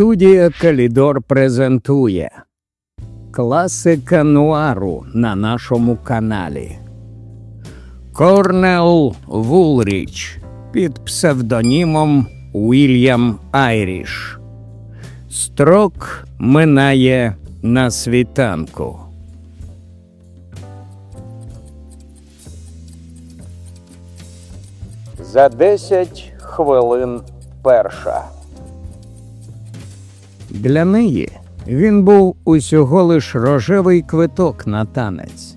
Студія Калідор презентує Класика нуару на нашому каналі. Корнел Вулріч під псевдонімом Уільям Айріш. Строк минає на світанку. За десять хвилин перша. Для неї він був усього лиш рожевий квиток на танець.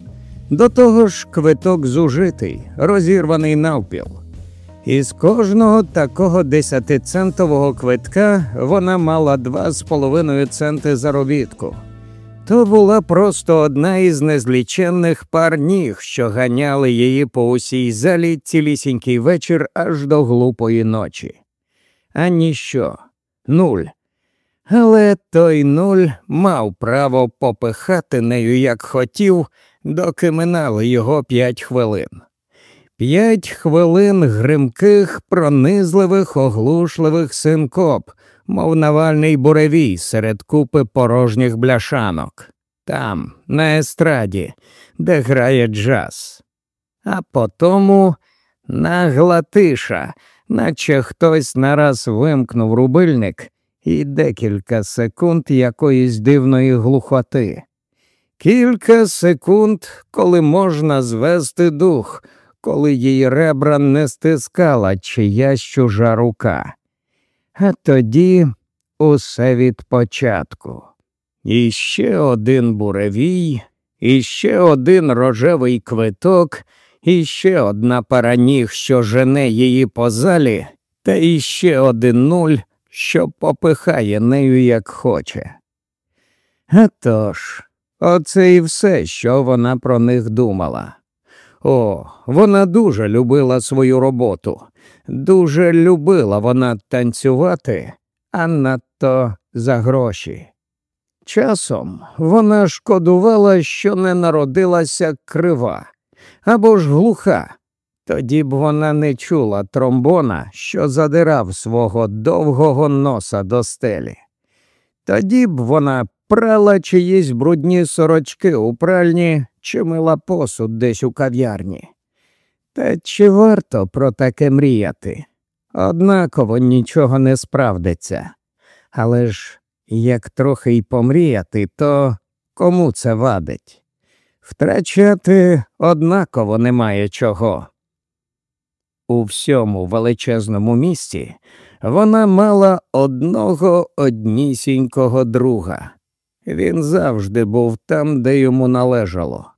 До того ж, квиток зужитий, розірваний навпіл. Із кожного такого десятицентового квитка вона мала два з половиною центи заробітку. То була просто одна із незліченних пар ніг, що ганяли її по усій залі цілісінький вечір аж до глупої ночі. А ніщо, нуль. Але той нуль мав право попихати нею, як хотів, доки минали його п'ять хвилин. П'ять хвилин гримких, пронизливих, оглушливих синкоп, мов навальний буревій серед купи порожніх бляшанок, там, на естраді, де грає джаз. А потому нагла тиша, наче хтось нараз вимкнув рубильник і декілька секунд якоїсь дивної глухоти. Кілька секунд, коли можна звести дух, коли її ребра не стискала чиясь чужа рука. А тоді усе від початку. І ще один буревій, і ще один рожевий квиток, і ще одна пара ніг, що жене її по залі, та іще один нуль, що попихає нею як хоче. А тож, оце і все, що вона про них думала. О, вона дуже любила свою роботу, дуже любила вона танцювати, а надто за гроші. Часом вона шкодувала, що не народилася крива або ж глуха. Тоді б вона не чула тромбона, що задирав свого довгого носа до стелі. Тоді б вона прала чиїсь брудні сорочки у пральні чи мила посуд десь у кав'ярні. Та чи варто про таке мріяти? Однаково нічого не справдиться. Але ж як трохи й помріяти, то кому це вадить? Втрачати однаково немає чого. У всьому величезному місті вона мала одного однісінького друга. Він завжди був там, де йому належало.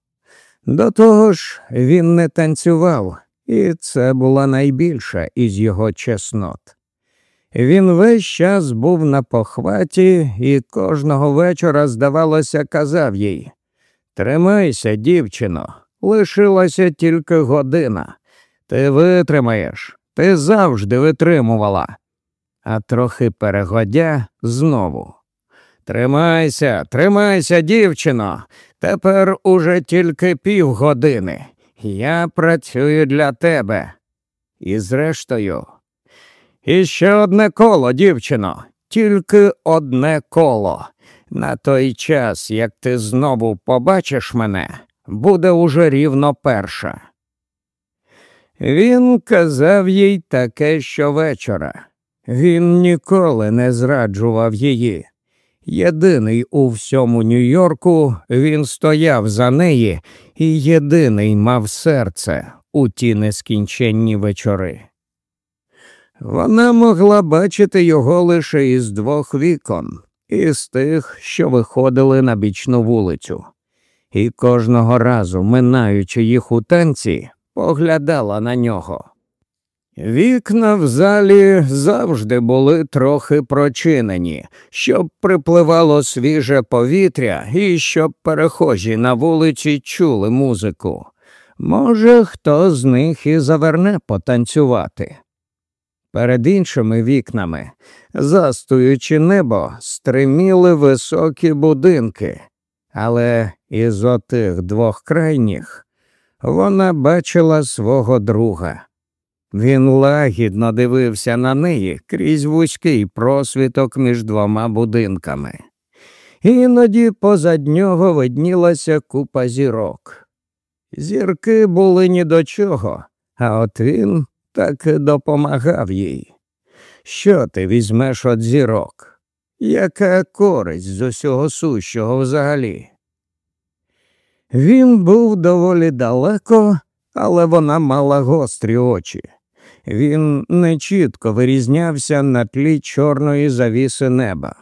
До того ж, він не танцював, і це була найбільша із його чеснот. Він весь час був на похваті і кожного вечора, здавалося, казав їй Тримайся, дівчино, лишилася тільки година. Ти витримаєш, ти завжди витримувала. А трохи перегодя знову. Тримайся, тримайся, дівчино. Тепер уже тільки півгодини. Я працюю для тебе. І зрештою, іще одне коло, дівчино, тільки одне коло. На той час, як ти знову побачиш мене, буде уже рівно перша. Він казав їй таке щовечора. Він ніколи не зраджував її. Єдиний у всьому Нью-Йорку він стояв за неї і єдиний мав серце у ті нескінченні вечори. Вона могла бачити його лише із двох вікон, із тих, що виходили на бічну вулицю, і кожного разу, минаючи їх у танці, поглядала на нього. Вікна в залі завжди були трохи прочинені, щоб припливало свіже повітря і щоб перехожі на вулиці чули музику. Може, хто з них і заверне потанцювати. Перед іншими вікнами, застуючи небо, стриміли високі будинки, але із отих двох крайніх вона бачила свого друга Він лагідно дивився на неї крізь вузький просвіток між двома будинками. Іноді позад нього виднілася купа зірок. Зірки були ні до чого, а от він таки допомагав їй. Що ти візьмеш від зірок? Яка користь з усього сущого взагалі? Він був доволі далеко, але вона мала гострі очі. Він нечітко вирізнявся на тлі чорної завіси неба.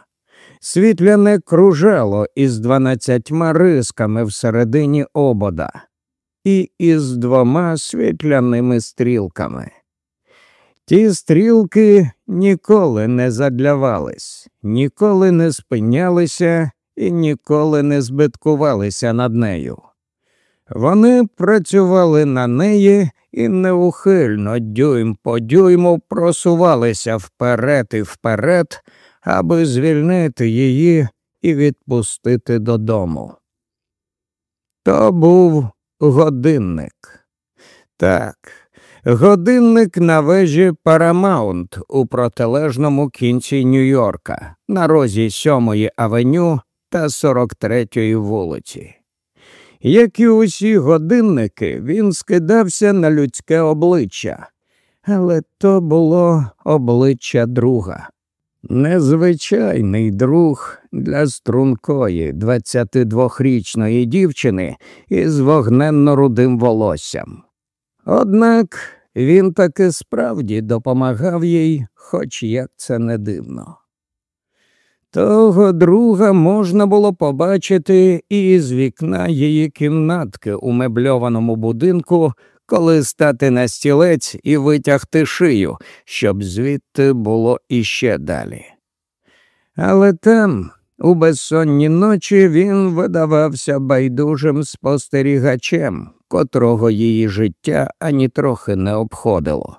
Світляне кружало із дванадцятьма рисками всередині обода і із двома світляними стрілками. Ті стрілки ніколи не задлявались, ніколи не спинялися і ніколи не збиткувалися над нею. Вони працювали на неї і неухильно дюйм по дюйму просувалися вперед і вперед, аби звільнити її і відпустити додому. То був годинник. Так, годинник на вежі Парамаунт у протилежному кінці Нью-Йорка на розі 7-ї авеню та 43-ї вулиці. Як і усі годинники, він скидався на людське обличчя, але то було обличчя друга. Незвичайний друг для стрункої 22-річної дівчини із вогненно рудим волоссям. Однак він таки справді допомагав їй, хоч як це не дивно. Того друга можна було побачити і з вікна її кімнатки у мебльованому будинку, коли стати на стілець і витягти шию, щоб звідти було іще далі. Але там, у безсонні ночі, він видавався байдужим спостерігачем, котрого її життя ані трохи не обходило.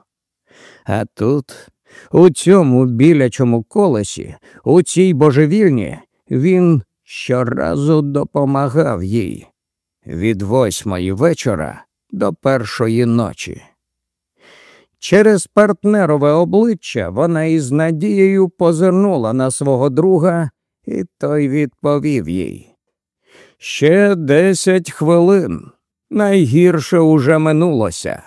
А тут у цьому білячому колесі, у цій божевільні, він щоразу допомагав їй від восьмої вечора до першої ночі. Через партнерове обличчя вона із надією позирнула на свого друга, і той відповів їй. Ще десять хвилин. Найгірше уже минулося.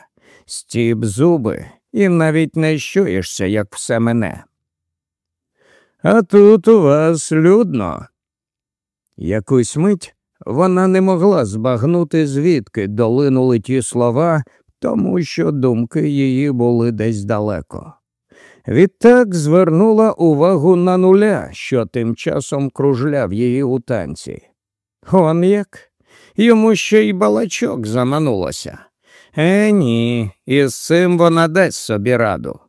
Стіп зуби і навіть не щуєшся, як все мене. А тут у вас людно. Якусь мить вона не могла збагнути, звідки долинули ті слова, тому що думки її були десь далеко. Відтак звернула увагу на нуля, що тим часом кружляв її у танці. Он як? Йому ще й балачок заманулося. Е, ні, із цим вона дасть собі раду.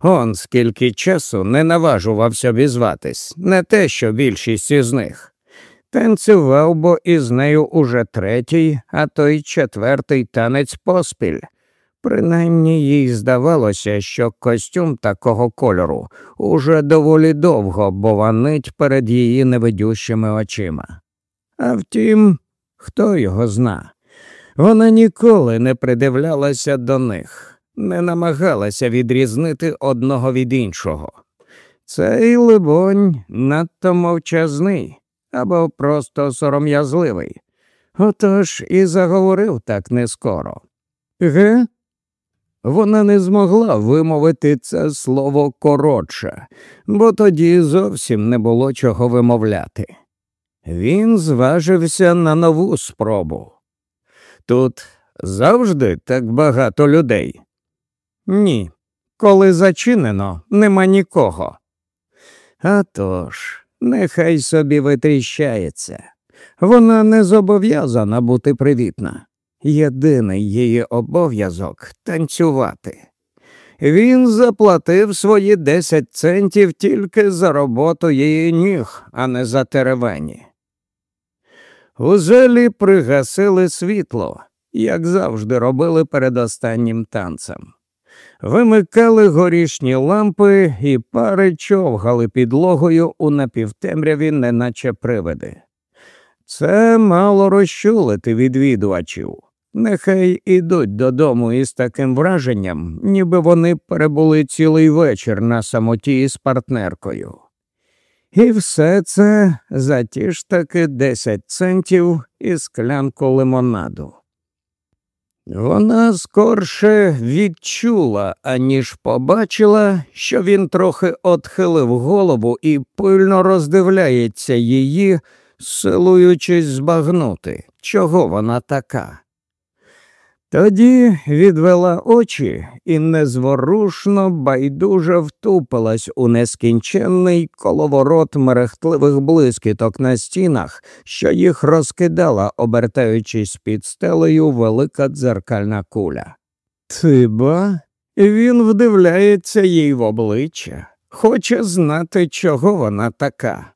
Он скільки часу не наважувався обізватись, не те, що більшість із них. Танцював бо із нею уже третій, а то й четвертий танець поспіль. Принаймні їй здавалося, що костюм такого кольору уже доволі довго бованить перед її невидющими очима. А втім, хто його зна. Вона ніколи не придивлялася до них, не намагалася відрізнити одного від іншого. Цей, либонь, надто мовчазний або просто сором'язливий. Отож і заговорив так нескоро. Ге? Вона не змогла вимовити це слово коротше, бо тоді зовсім не було чого вимовляти. Він зважився на нову спробу. Тут завжди так багато людей? Ні. Коли зачинено, нема нікого. А тож, нехай собі витріщається. Вона не зобов'язана бути привітна. Єдиний її обов'язок танцювати. Він заплатив свої десять центів тільки за роботу її ніг, а не за теревені. У зелі пригасили світло, як завжди робили перед останнім танцем. Вимикали горішні лампи і пари човгали підлогою у напівтемряві, неначе привиди. Це мало розчулити відвідувачів. Нехай ідуть додому із таким враженням, ніби вони перебули цілий вечір на самоті із партнеркою. І все це за ті ж таки 10 центів і склянку лимонаду. Вона скорше відчула, аніж побачила, що він трохи отхилив голову і пильно роздивляється її, силуючись збагнути, чого вона така. Тоді відвела очі і незворушно, байдуже втупилась у нескінченний коловорот мерехтливих блискіток на стінах, що їх розкидала, обертаючись під стелею велика дзеркальна куля. Ти ба? Він вдивляється їй в обличчя, хоче знати, чого вона така.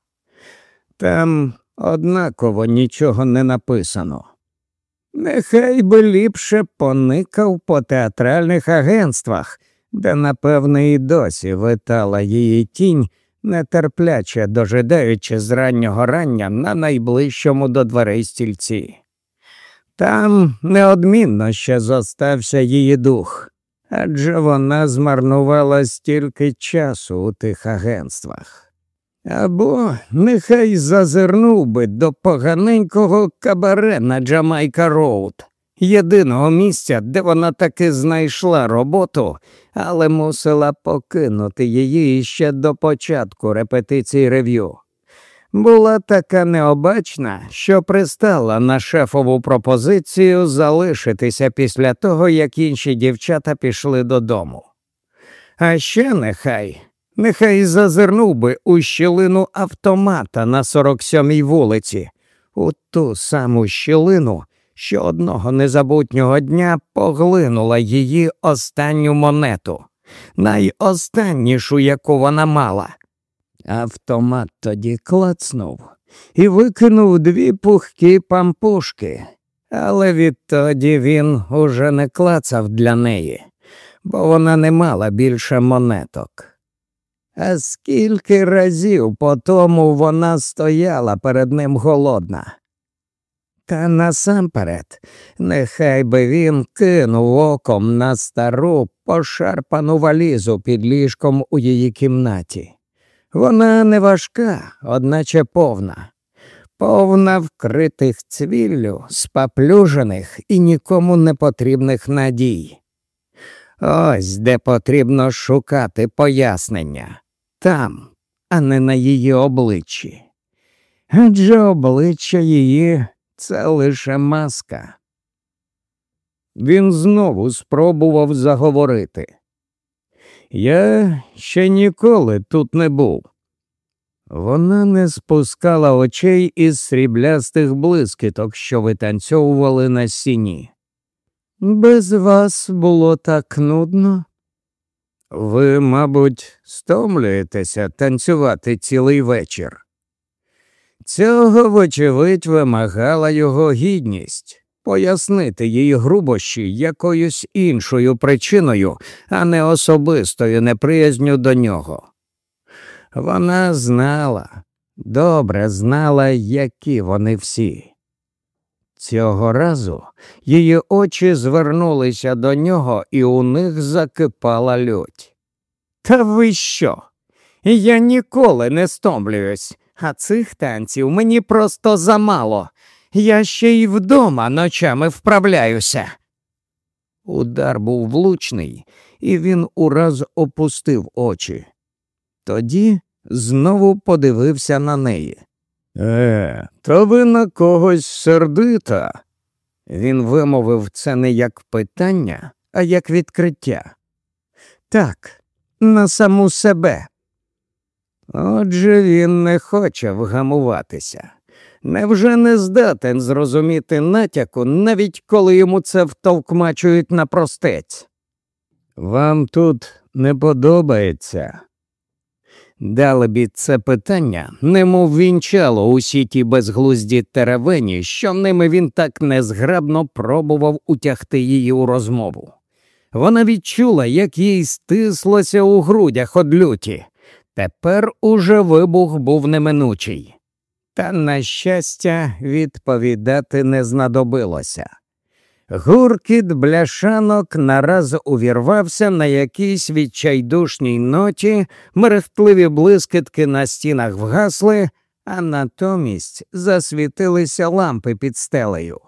Там однаково нічого не написано. Нехай би ліпше поникав по театральних агентствах, де, напевне, і досі витала її тінь, нетерпляче дожидаючи з раннього рання на найближчому до дверей стільці. Там неодмінно ще зостався її дух, адже вона змарнувала стільки часу у тих агентствах. Або нехай зазирнув би до поганенького кабаре на Джамайка Роуд, єдиного місця, де вона таки знайшла роботу, але мусила покинути її ще до початку репетиції рев'ю. Була така необачна, що пристала на шефову пропозицію залишитися після того, як інші дівчата пішли додому. А ще нехай Нехай зазирнув би у щілину автомата на 47-й вулиці, у ту саму щілину, що одного незабутнього дня поглинула її останню монету, найостаннішу, яку вона мала. Автомат тоді клацнув і викинув дві пухкі пампушки, але відтоді він уже не клацав для неї, бо вона не мала більше монеток. А скільки разів по тому вона стояла перед ним голодна. Та насамперед, нехай би він кинув оком на стару пошарпану валізу під ліжком у її кімнаті. Вона не важка, одначе повна, повна вкритих цвіллю, спаплюжених і нікому не потрібних надій. Ось де потрібно шукати пояснення там, а не на її обличчі. Адже обличчя її це лише маска. Він знову спробував заговорити. Я ще ніколи тут не був. Вона не спускала очей із сріблястих блискіток, що витанцьовували на сіні. Без вас було так нудно. Ви, мабуть, стомлюєтеся танцювати цілий вечір. Цього, вочевидь, вимагала його гідність пояснити їй грубощі якоюсь іншою причиною, а не особистою неприязню до нього. Вона знала, добре знала, які вони всі. Цього разу її очі звернулися до нього, і у них закипала лють. Та ви що? Я ніколи не стомлююсь, а цих танців мені просто замало. Я ще й вдома ночами вправляюся. Удар був влучний, і він ураз опустив очі. Тоді знову подивився на неї. Е, то ви на когось сердита. Він вимовив це не як питання, а як відкриття. Так, на саму себе. Отже, він не хоче вгамуватися. Невже не здатен зрозуміти натяку, навіть коли йому це втовкмачують на простець? Вам тут не подобається? Далебі це питання немов вінчало усі ті безглузді теревені, що ними він так незграбно пробував утягти її у розмову. Вона відчула, як їй стислося у грудях од люті. Тепер уже вибух був неминучий. Та, на щастя, відповідати не знадобилося. Гуркіт бляшанок нараз увірвався на якійсь відчайдушній ноті, мерехтливі блискітки на стінах вгасли, а натомість засвітилися лампи під стелею.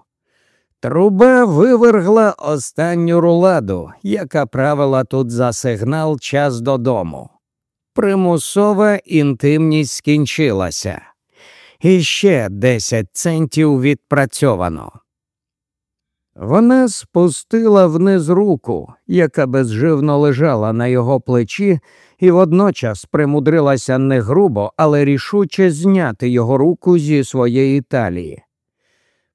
Труба вивергла останню руладу, яка правила тут за сигнал час додому. Примусова інтимність скінчилася. І ще десять центів відпрацьовано. Вона спустила вниз руку, яка безживно лежала на його плечі, і водночас примудрилася не грубо, але рішуче зняти його руку зі своєї талії.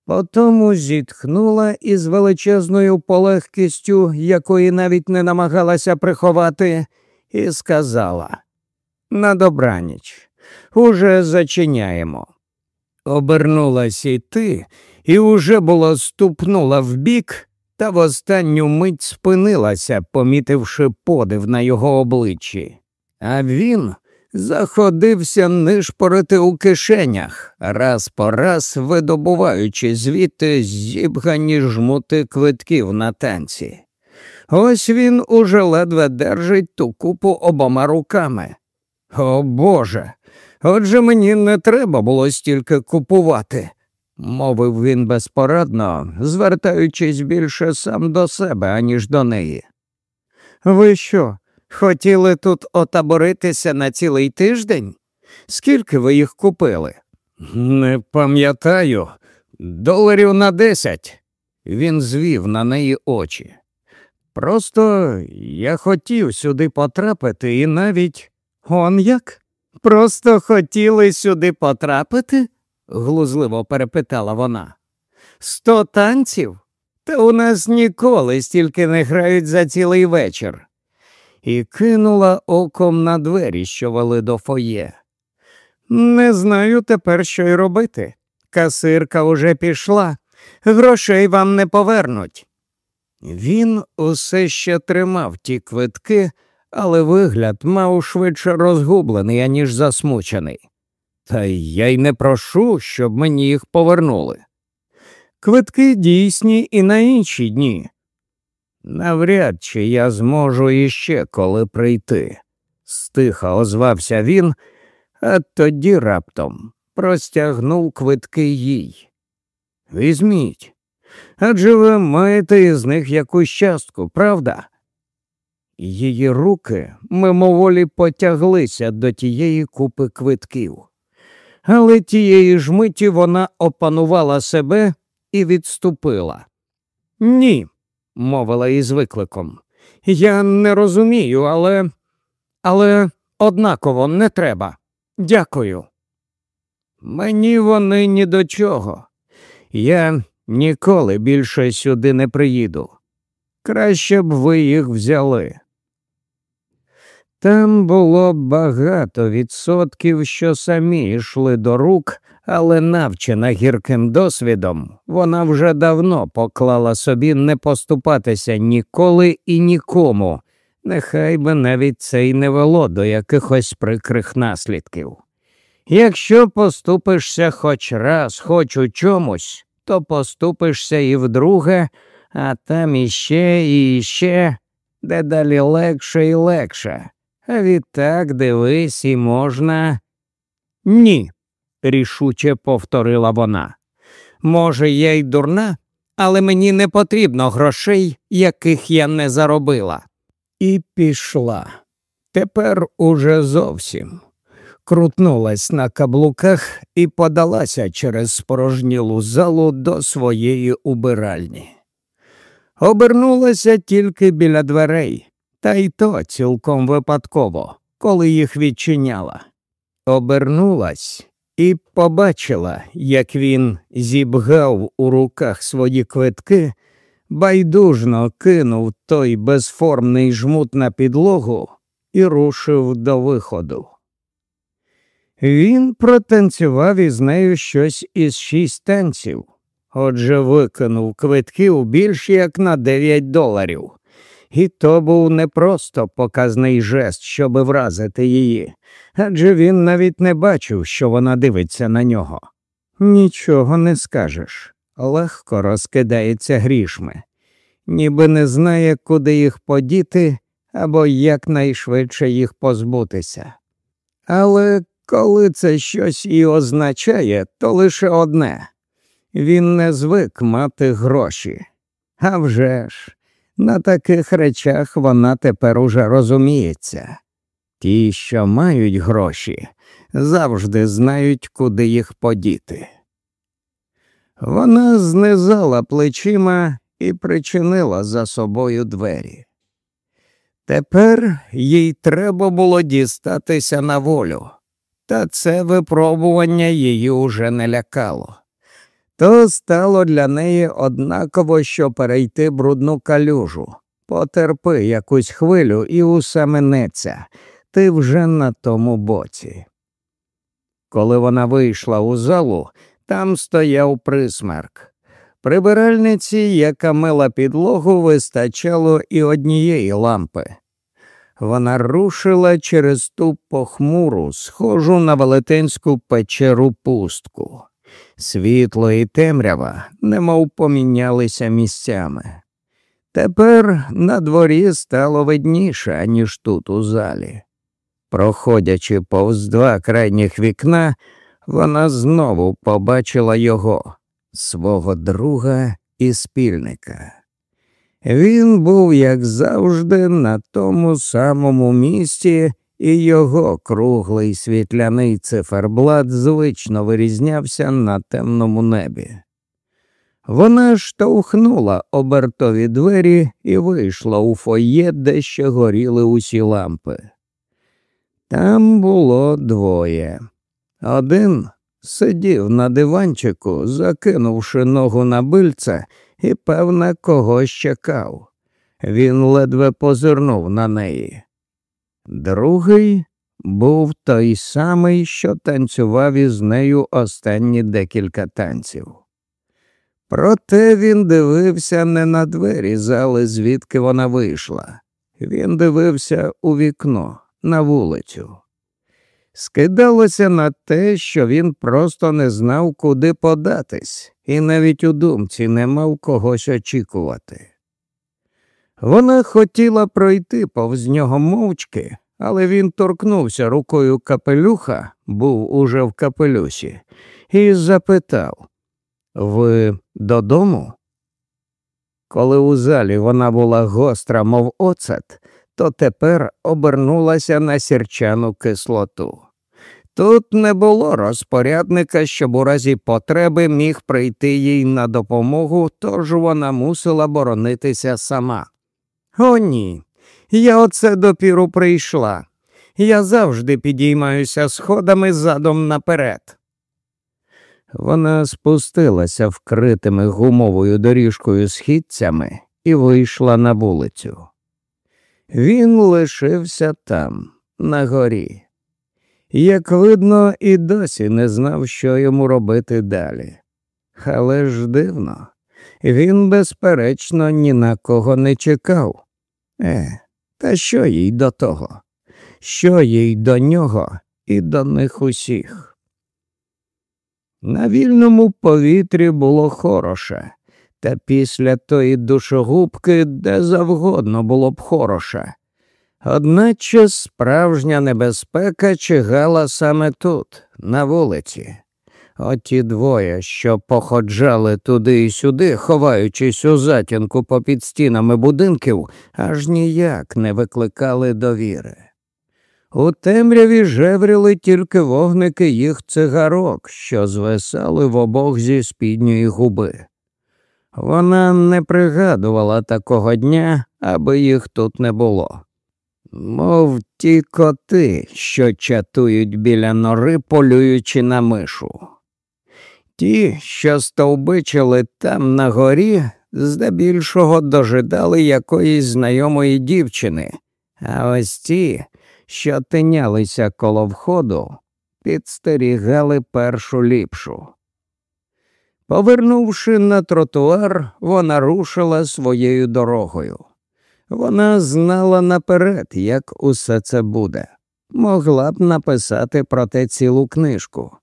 Потому зітхнула із величезною полегкістю, якої навіть не намагалася приховати, і сказала На добраніч, уже зачиняємо. Обернулась і ти і уже було ступнула вбік, та в останню мить спинилася, помітивши подив на його обличчі. А він заходився нишпорити у кишенях, раз по раз видобуваючи звідти зібгані жмути квитків на танці. Ось він уже ледве держить ту купу обома руками. О Боже, отже мені не треба було стільки купувати мовив він безпорадно, звертаючись більше сам до себе, аніж до неї. Ви що, хотіли тут отаборитися на цілий тиждень? Скільки ви їх купили? Не пам'ятаю, доларів на десять. Він звів на неї очі. Просто я хотів сюди потрапити і навіть он як? Просто хотіли сюди потрапити? Глузливо перепитала вона. Сто танців? Та у нас ніколи стільки не грають за цілий вечір. І кинула оком на двері, що вели до фоє. Не знаю тепер, що й робити. Касирка уже пішла, грошей вам не повернуть. Він усе ще тримав ті квитки, але вигляд мав швидше розгублений, аніж засмучений. Та я й не прошу, щоб мені їх повернули. Квитки дійсні і на інші дні. Навряд чи я зможу іще коли прийти, стиха озвався він, а тоді раптом простягнув квитки їй. Візьміть, адже ви маєте із них якусь частку, правда? Її руки мимоволі потяглися до тієї купи квитків але тієї ж миті вона опанувала себе і відступила. Ні, мовила із викликом. Я не розумію, але. але однаково не треба. Дякую. Мені вони ні до чого. Я ніколи більше сюди не приїду. Краще б ви їх взяли. Там було багато відсотків, що самі йшли до рук, але навчена гірким досвідом, вона вже давно поклала собі не поступатися ніколи і нікому, нехай би навіть це й не вело до якихось прикрих наслідків. Якщо поступишся хоч раз, хоч у чомусь, то поступишся і вдруге, а там іще і іще, дедалі легше і легше. Відтак дивись і можна. Ні, рішуче повторила вона. Може, я й дурна, але мені не потрібно грошей, яких я не заробила. І пішла. Тепер уже зовсім. Крутнулась на каблуках і подалася через спорожнілу залу до своєї убиральні. Обернулася тільки біля дверей, та й то цілком випадково, коли їх відчиняла. Обернулась і побачила, як він зібгав у руках свої квитки, байдужно кинув той безформний жмут на підлогу і рушив до виходу. Він протанцював із нею щось із шість танців, отже викинув квитків більш як на дев'ять доларів. І то був не просто показний жест, щоби вразити її, адже він навіть не бачив, що вона дивиться на нього. Нічого не скажеш. легко розкидається грішми, ніби не знає, куди їх подіти або якнайшвидше їх позбутися. Але коли це щось і означає, то лише одне він не звик мати гроші. А вже ж, на таких речах вона тепер уже розуміється. Ті, що мають гроші, завжди знають, куди їх подіти. Вона знизала плечима і причинила за собою двері. Тепер їй треба було дістатися на волю, та це випробування її уже не лякало. То стало для неї однаково, що перейти брудну калюжу. Потерпи якусь хвилю і усе минеться, ти вже на тому боці. Коли вона вийшла у залу, там стояв присмерк. Прибиральниці, яка мила підлогу, вистачало і однієї лампи. Вона рушила через ту похмуру, схожу на велетенську печеру пустку. Світло і темрява немов помінялися місцями. Тепер на дворі стало видніше, ніж тут у залі. Проходячи повз два крайніх вікна, вона знову побачила його, свого друга і спільника. Він був, як завжди, на тому самому місці, і його круглий світляний циферблат звично вирізнявся на темному небі. Вона штовхнула обертові двері і вийшла у фоє, де ще горіли усі лампи. Там було двоє. Один сидів на диванчику, закинувши ногу на бильце, і, певне, когось чекав. Він ледве позирнув на неї. Другий був той самий, що танцював із нею останні декілька танців. Проте він дивився не на двері зали, звідки вона вийшла. Він дивився у вікно, на вулицю. Скидалося на те, що він просто не знав, куди податись, і навіть у думці не мав когось очікувати. Вона хотіла пройти повз нього мовчки, але він торкнувся рукою капелюха, був уже в капелюсі, і запитав Ви додому? Коли у залі вона була гостра, мов оцет, то тепер обернулася на сірчану кислоту. Тут не було розпорядника, щоб у разі потреби міг прийти їй на допомогу, тож вона мусила боронитися сама. О, ні, я оце допіру прийшла. Я завжди підіймаюся сходами задом наперед. Вона спустилася вкритими гумовою доріжкою східцями і вийшла на вулицю. Він лишився там, на горі. Як видно, і досі не знав, що йому робити далі. Але ж дивно, він, безперечно, ні на кого не чекав. Е, та що їй до того? Що їй до нього і до них усіх? На вільному повітрі було хороше, та після тої душогубки де завгодно було б хороше. Одначе справжня небезпека чигала саме тут, на вулиці. Оті двоє, що походжали туди і сюди, ховаючись у затінку попід стінами будинків, аж ніяк не викликали довіри. У темряві жевріли тільки вогники їх цигарок, що звисали в обох зі спідньої губи. Вона не пригадувала такого дня, аби їх тут не було. Мов ті коти, що чатують біля нори, полюючи на мишу. Ті, що стовбичили там на горі, здебільшого дожидали якоїсь знайомої дівчини, а ось ті, що тинялися коло входу, підстерігали першу ліпшу. Повернувши на тротуар, вона рушила своєю дорогою. Вона знала наперед, як усе це буде, могла б написати про те цілу книжку.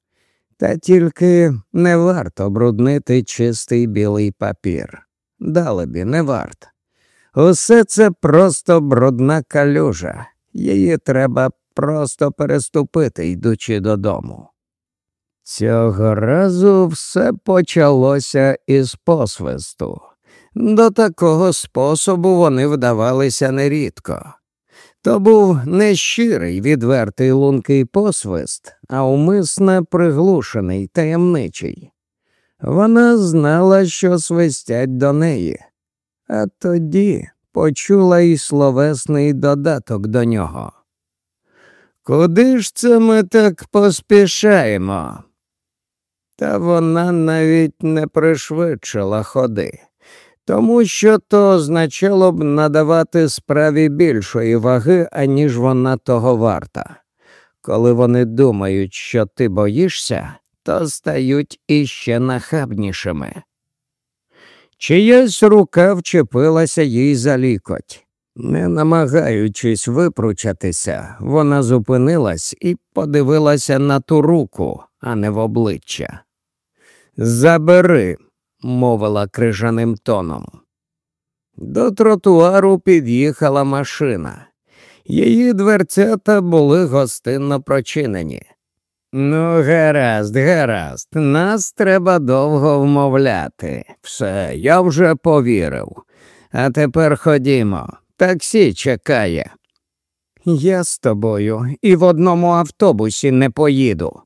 Та тільки не варто бруднити чистий білий папір. Далебі, не варт. Усе це просто брудна калюжа, її треба просто переступити, йдучи додому. Цього разу все почалося із посвисту. До такого способу вони вдавалися нерідко. То був не щирий відвертий лункий посвист, а умисне приглушений, таємничий. Вона знала, що свистять до неї, а тоді почула й словесний додаток до нього. Куди ж це ми так поспішаємо? Та вона навіть не пришвидшила ходи, тому що то означало б надавати справі більшої ваги, аніж вона того варта. Коли вони думають, що ти боїшся, то стають іще нахабнішими. Чиясь рука вчепилася їй за лікоть. Не намагаючись випручатися, вона зупинилась і подивилася на ту руку, а не в обличчя. Забери, мовила крижаним тоном. До тротуару під'їхала машина. Її дверцята були гостинно прочинені. Ну, гаразд, гаразд, нас треба довго вмовляти. Все, я вже повірив. А тепер ходімо. Таксі чекає. Я з тобою і в одному автобусі не поїду.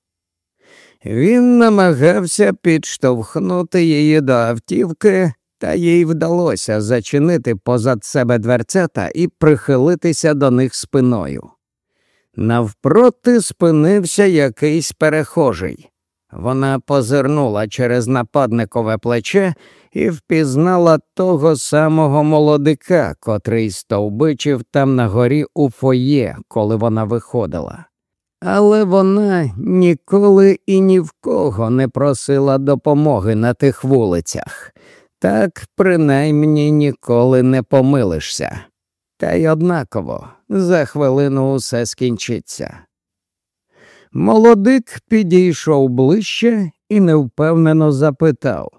Він намагався підштовхнути її до автівки, та їй вдалося зачинити позад себе дверцята і прихилитися до них спиною. Навпроти спинився якийсь перехожий. Вона позирнула через нападникове плече і впізнала того самого молодика, котрий стовбичив там на горі у фоє, коли вона виходила. Але вона ніколи і ні в кого не просила допомоги на тих вулицях, так принаймні ніколи не помилишся. Та й однаково за хвилину усе скінчиться. Молодик підійшов ближче і невпевнено запитав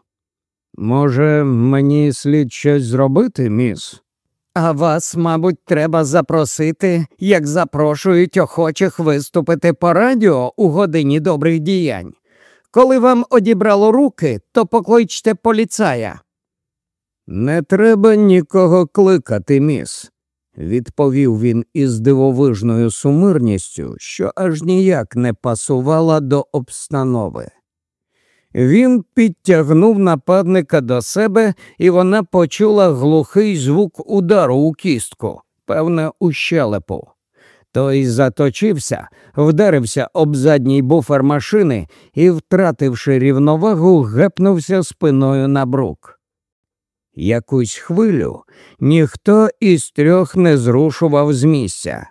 Може, мені слід щось зробити, міс? А вас, мабуть, треба запросити, як запрошують охочих виступити по радіо у годині добрих діянь. Коли вам одібрало руки, то покличте поліцая. Не треба нікого кликати, міс відповів він із дивовижною сумирністю, що аж ніяк не пасувала до обстанови. Він підтягнув нападника до себе, і вона почула глухий звук удару у кістку, певне, у щелепу. Той заточився, вдарився об задній буфер машини і, втративши рівновагу, гепнувся спиною на брук. Якусь хвилю ніхто із трьох не зрушував з місця.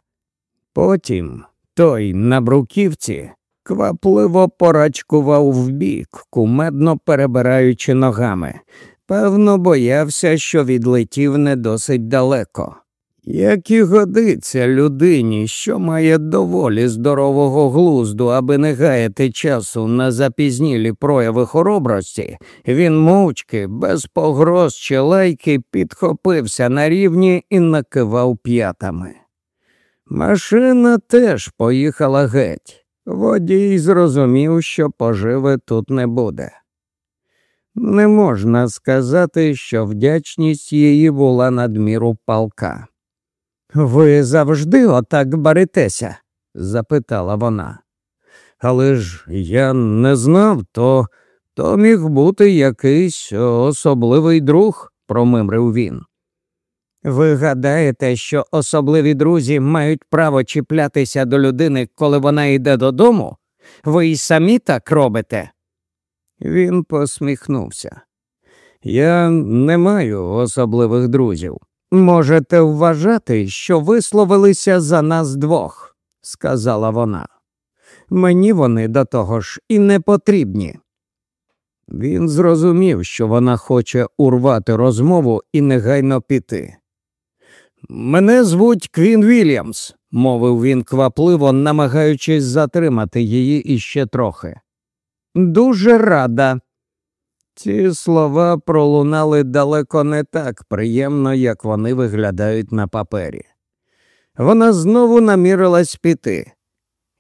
Потім той на бруківці квапливо порачкував вбік, кумедно перебираючи ногами. Певно, боявся, що відлетів не досить далеко. Як і годиться людині, що має доволі здорового глузду, аби не гаяти часу на запізнілі прояви хоробрості, він мовчки, без погроз чи лайки, підхопився на рівні і накивав п'ятами. Машина теж поїхала геть. Водій зрозумів, що поживи тут не буде. Не можна сказати, що вдячність її була надміру палка. Ви завжди отак баритеся? запитала вона. Але ж я не знав, то то міг бути якийсь особливий друг, промимрив він. Ви гадаєте, що особливі друзі мають право чіплятися до людини, коли вона йде додому? Ви й самі так робите? Він посміхнувся. Я не маю особливих друзів. Можете вважати, що висловилися за нас двох, сказала вона. Мені вони до того ж і не потрібні. Він зрозумів, що вона хоче урвати розмову і негайно піти. Мене звуть Квін Вільямс, мовив він квапливо, намагаючись затримати її іще трохи. дуже рада. Ці слова пролунали далеко не так приємно, як вони виглядають на папері. Вона знову намірилась піти.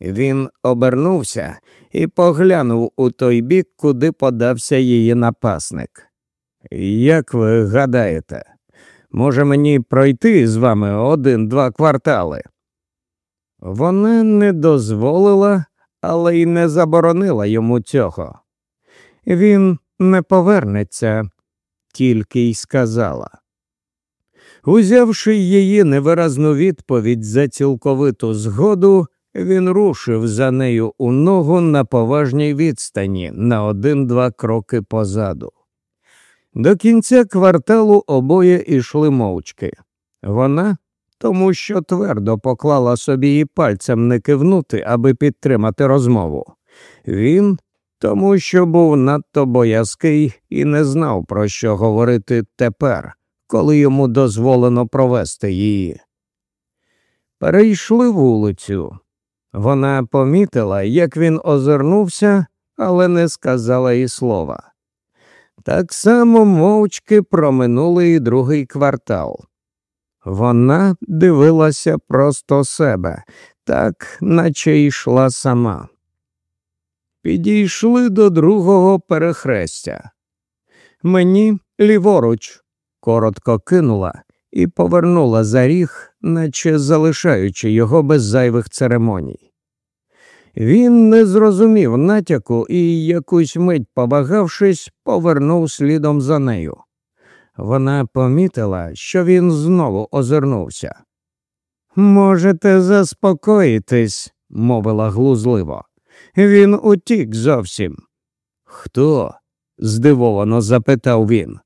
Він обернувся і поглянув у той бік, куди подався її напасник. Як ви гадаєте, може мені пройти з вами один-два квартали? Вона не дозволила, але й не заборонила йому цього. Він не повернеться, тільки й сказала. Узявши її невиразну відповідь за цілковиту згоду, він рушив за нею у ногу на поважній відстані на один-два кроки позаду. До кінця кварталу обоє ішли мовчки. Вона, тому що твердо поклала собі і пальцем не кивнути, аби підтримати розмову. Він, тому що був надто боязкий і не знав, про що говорити тепер, коли йому дозволено провести її. Перейшли вулицю. Вона помітила, як він озирнувся, але не сказала і слова. Так само мовчки проминули і другий квартал. Вона дивилася просто себе, так наче йшла сама. Підійшли до другого перехрестя. Мені ліворуч, коротко кинула і повернула за ріг, наче залишаючи його без зайвих церемоній. Він не зрозумів натяку і, якусь мить повагавшись, повернув слідом за нею. Вона помітила, що він знову озирнувся. Можете заспокоїтись, мовила глузливо. Він утік зовсім. Хто? здивовано запитав він.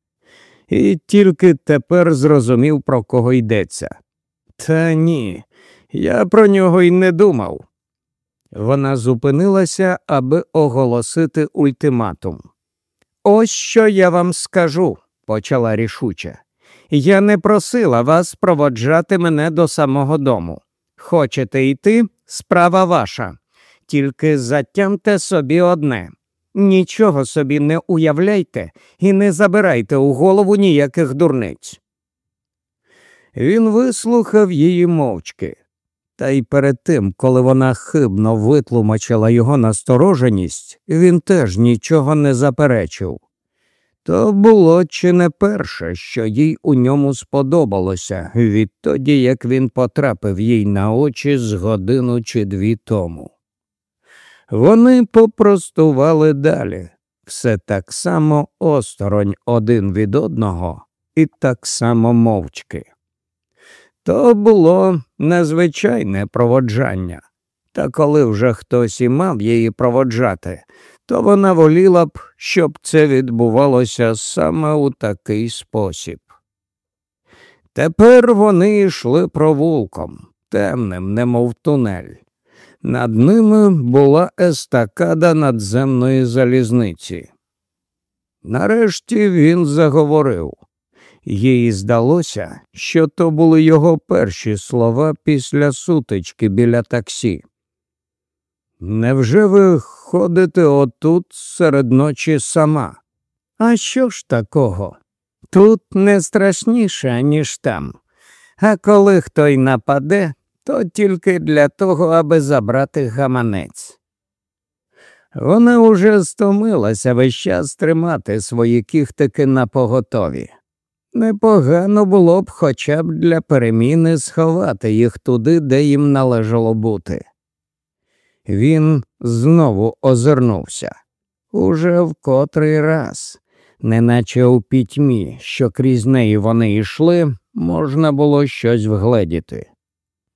І тільки тепер зрозумів, про кого йдеться. Та ні, я про нього й не думав. Вона зупинилася, аби оголосити ультиматум. Ось що я вам скажу, почала рішуче. Я не просила вас проводжати мене до самого дому. Хочете йти, справа ваша. Тільки затямте собі одне. Нічого собі не уявляйте і не забирайте у голову ніяких дурниць. Він вислухав її мовчки. Та й перед тим, коли вона хибно витлумачила його настороженість, він теж нічого не заперечив. То було чи не перше, що їй у ньому сподобалося відтоді, як він потрапив їй на очі з годину чи дві тому. Вони попростували далі, все так само осторонь один від одного і так само мовчки. То було незвичайне проводжання, та коли вже хтось і мав її проводжати, то вона воліла б, щоб це відбувалося саме у такий спосіб. Тепер вони йшли провулком, темним, немов тунель. Над ними була естакада надземної залізниці. Нарешті він заговорив. Їй здалося, що то були його перші слова після сутички біля таксі. Невже ви ходите отут серед ночі сама? А що ж такого? Тут не страшніше, ніж там. А коли хто й нападе, то тільки для того, аби забрати гаманець. Вона уже стомилася весь час тримати свої кіхтики на поготові. Непогано було б хоча б для переміни сховати їх туди, де їм належало бути. Він знову озирнувся уже в котрий раз, неначе у пітьмі, що крізь неї вони йшли, можна було щось вгледіти.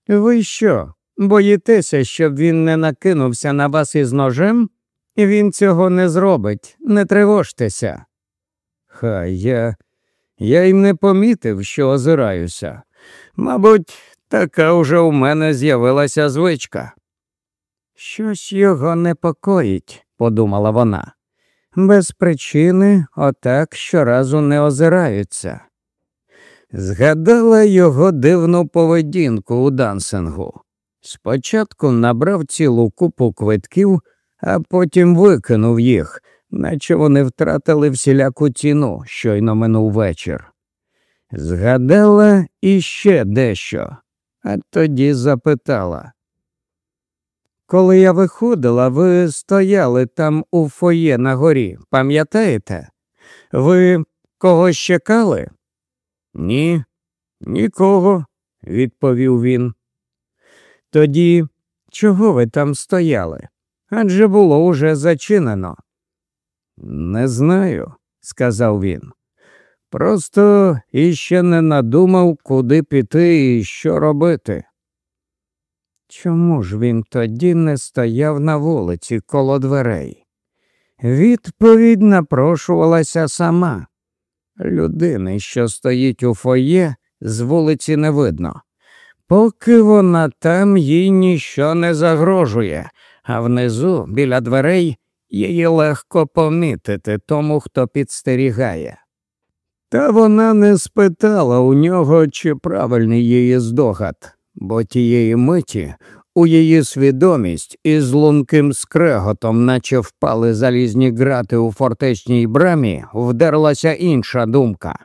Ви що, боїтеся, щоб він не накинувся на вас із ножем? Він цього не зробить, не тривожтеся. Хай я я й не помітив, що озираюся. Мабуть, така уже у мене з'явилася звичка. Щось його непокоїть, подумала вона. Без причини отак щоразу не озираються. Згадала його дивну поведінку у дансингу. Спочатку набрав цілу купу квитків, а потім викинув їх, наче вони втратили всіляку ціну, щойно минув вечір. Згадала іще дещо, а тоді запитала. Коли я виходила, ви стояли там у фоє на горі, пам'ятаєте? Ви когось чекали? Ні, нікого, відповів він. Тоді чого ви там стояли? Адже було уже зачинено. Не знаю, сказав він. Просто іще не надумав, куди піти і що робити. Чому ж він тоді не стояв на вулиці коло дверей? Відповідь напрошувалася сама. Людини, що стоїть у фоє, з вулиці не видно. Поки вона там їй ніщо не загрожує, а внизу, біля дверей, її легко помітити тому, хто підстерігає. Та вона не спитала у нього, чи правильний її здогад, бо тієї миті у її свідомість із лунким скреготом, наче впали залізні грати у фортечній брамі, вдерлася інша думка.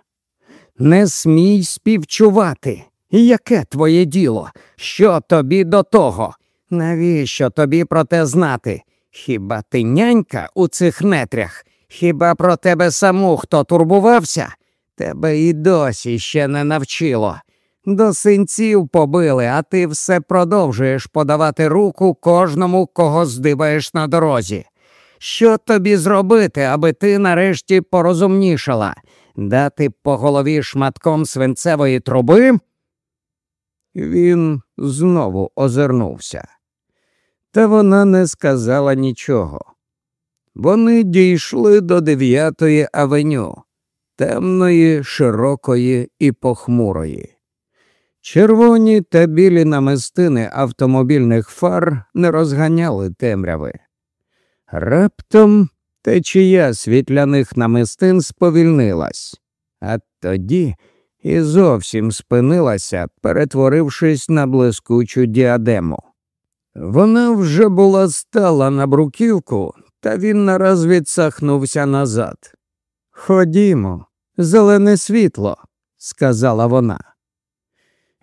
Не смій співчувати. Яке твоє діло? Що тобі до того? Навіщо тобі про те знати? Хіба ти нянька у цих нетрях? Хіба про тебе саму хто турбувався? Тебе і досі ще не навчило. До синців побили, а ти все продовжуєш подавати руку кожному, кого здибаєш на дорозі. Що тобі зробити, аби ти нарешті порозумнішала? Дати по голові шматком свинцевої труби? Він знову озирнувся. Та вона не сказала нічого. Вони дійшли до дев'ятої авеню, темної, широкої і похмурої. Червоні та білі намистини автомобільних фар не розганяли темряви. Раптом течія світляних намистин сповільнилась, а тоді і зовсім спинилася, перетворившись на блискучу діадему. Вона вже була стала на бруківку, та він нараз відсахнувся назад. Ходімо, зелене світло, сказала вона.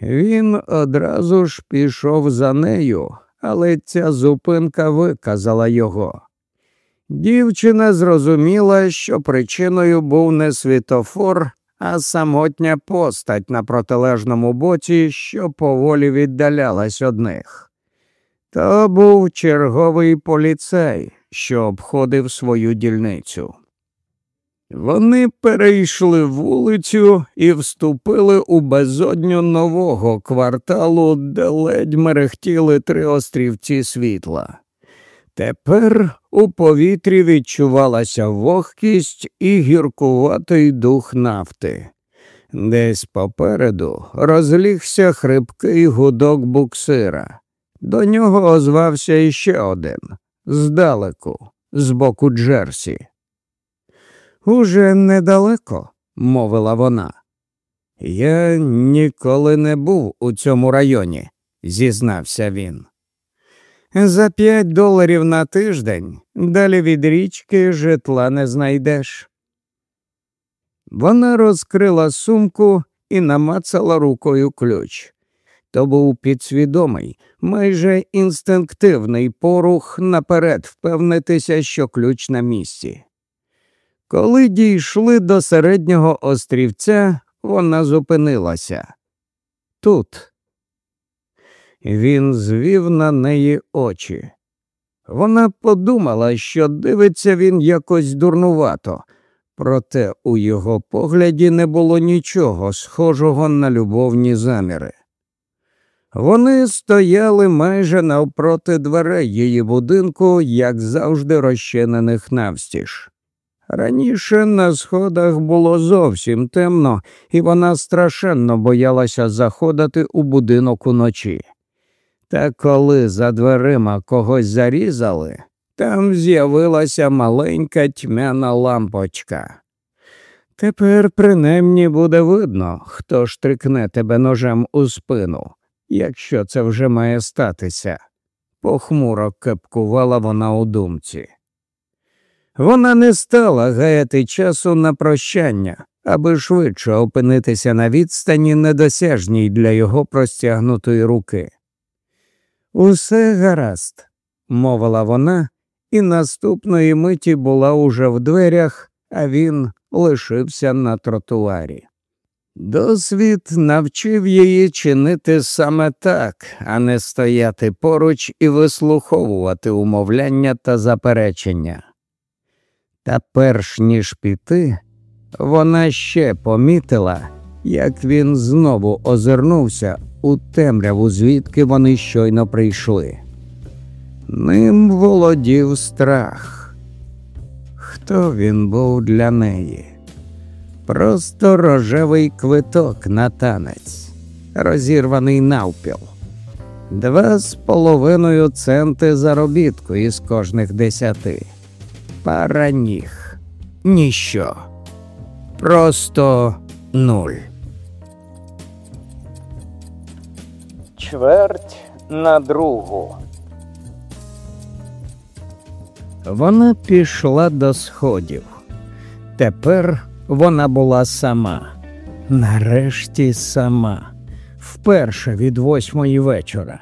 Він одразу ж пішов за нею, але ця зупинка виказала його. Дівчина зрозуміла, що причиною був не світофор, а самотня постать на протилежному боці, що поволі віддалялась од них. То був черговий поліцей, що обходив свою дільницю. Вони перейшли вулицю і вступили у безодню нового кварталу, де ледь мерехтіли три острівці світла. Тепер у повітрі відчувалася вогкість і гіркуватий дух нафти. Десь попереду розлігся хрипкий гудок буксира. До нього озвався іще один здалеку, з боку Джерсі. Уже недалеко, мовила вона. Я ніколи не був у цьому районі, зізнався він. За п'ять доларів на тиждень далі від річки житла не знайдеш. Вона розкрила сумку і намацала рукою ключ. То був підсвідомий, майже інстинктивний порух наперед впевнитися, що ключ на місці. Коли дійшли до середнього острівця, вона зупинилася. Тут. Він звів на неї очі. Вона подумала, що дивиться він якось дурнувато, проте у його погляді не було нічого схожого на любовні заміри. Вони стояли майже навпроти дверей її будинку, як завжди розчинених навстіж. Раніше на сходах було зовсім темно, і вона страшенно боялася заходити у будинок уночі. Та коли за дверима когось зарізали, там з'явилася маленька тьмяна лампочка. Тепер принаймні буде видно, хто штрикне тебе ножем у спину, якщо це вже має статися. похмуро кепкувала вона у думці. Вона не стала гаяти часу на прощання, аби швидше опинитися на відстані недосяжній для його простягнутої руки. Усе гаразд, мовила вона, і наступної миті була уже в дверях, а він лишився на тротуарі. Досвід навчив її чинити саме так, а не стояти поруч і вислуховувати умовляння та заперечення. Та перш ніж піти, вона ще помітила, як він знову озирнувся у темряву, звідки вони щойно прийшли. Ним володів страх. Хто він був для неї? Просто рожевий квиток на танець, розірваний навпіл. Два з половиною центи заробітку із кожних десяти. Пара ніг. Ніщо. Просто нуль. Чверть на другу. Вона пішла до сходів. Тепер вона була сама. Нарешті сама. Вперше від восьмої вечора.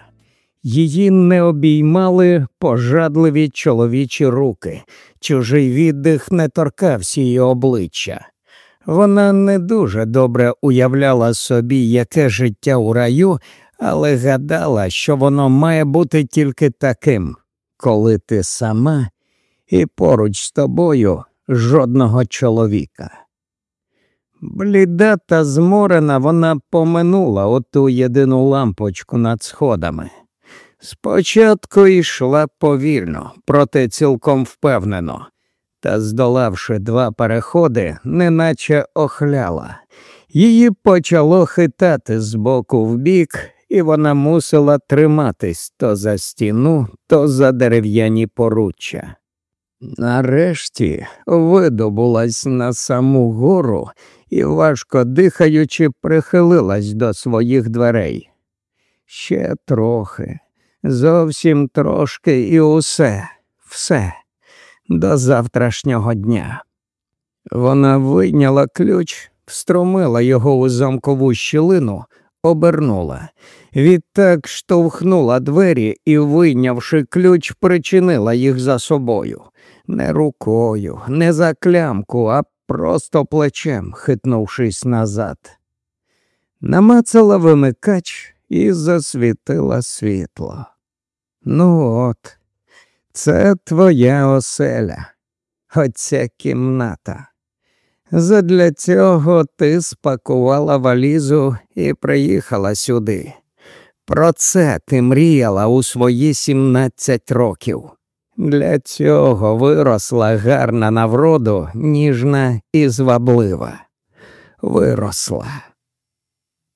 Її не обіймали пожадливі чоловічі руки, чужий віддих не торкався її обличчя. Вона не дуже добре уявляла собі, яке життя у раю, але гадала, що воно має бути тільки таким, коли ти сама і поруч з тобою жодного чоловіка. Бліда та зморена вона поминула оту єдину лампочку над сходами. Спочатку йшла повільно, проте цілком впевнено, та, здолавши два переходи, неначе охляла. Її почало хитати з боку в бік, і вона мусила триматись то за стіну, то за дерев'яні поруччя. Нарешті видобулась на саму гору і, важко дихаючи, прихилилась до своїх дверей. Ще трохи, зовсім трошки і усе, все до завтрашнього дня. Вона вийняла ключ, встромила його у замкову щілину, обернула. Відтак штовхнула двері і, вийнявши ключ, причинила їх за собою. Не рукою, не за клямку, а просто плечем, хитнувшись назад. Намацала вимикач і засвітила світло. Ну от, це твоя оселя, оця кімната. Задля цього ти спакувала валізу і приїхала сюди. Про це ти мріяла у свої сімнадцять років. Для цього виросла гарна на вроду, ніжна і зваблива. Виросла.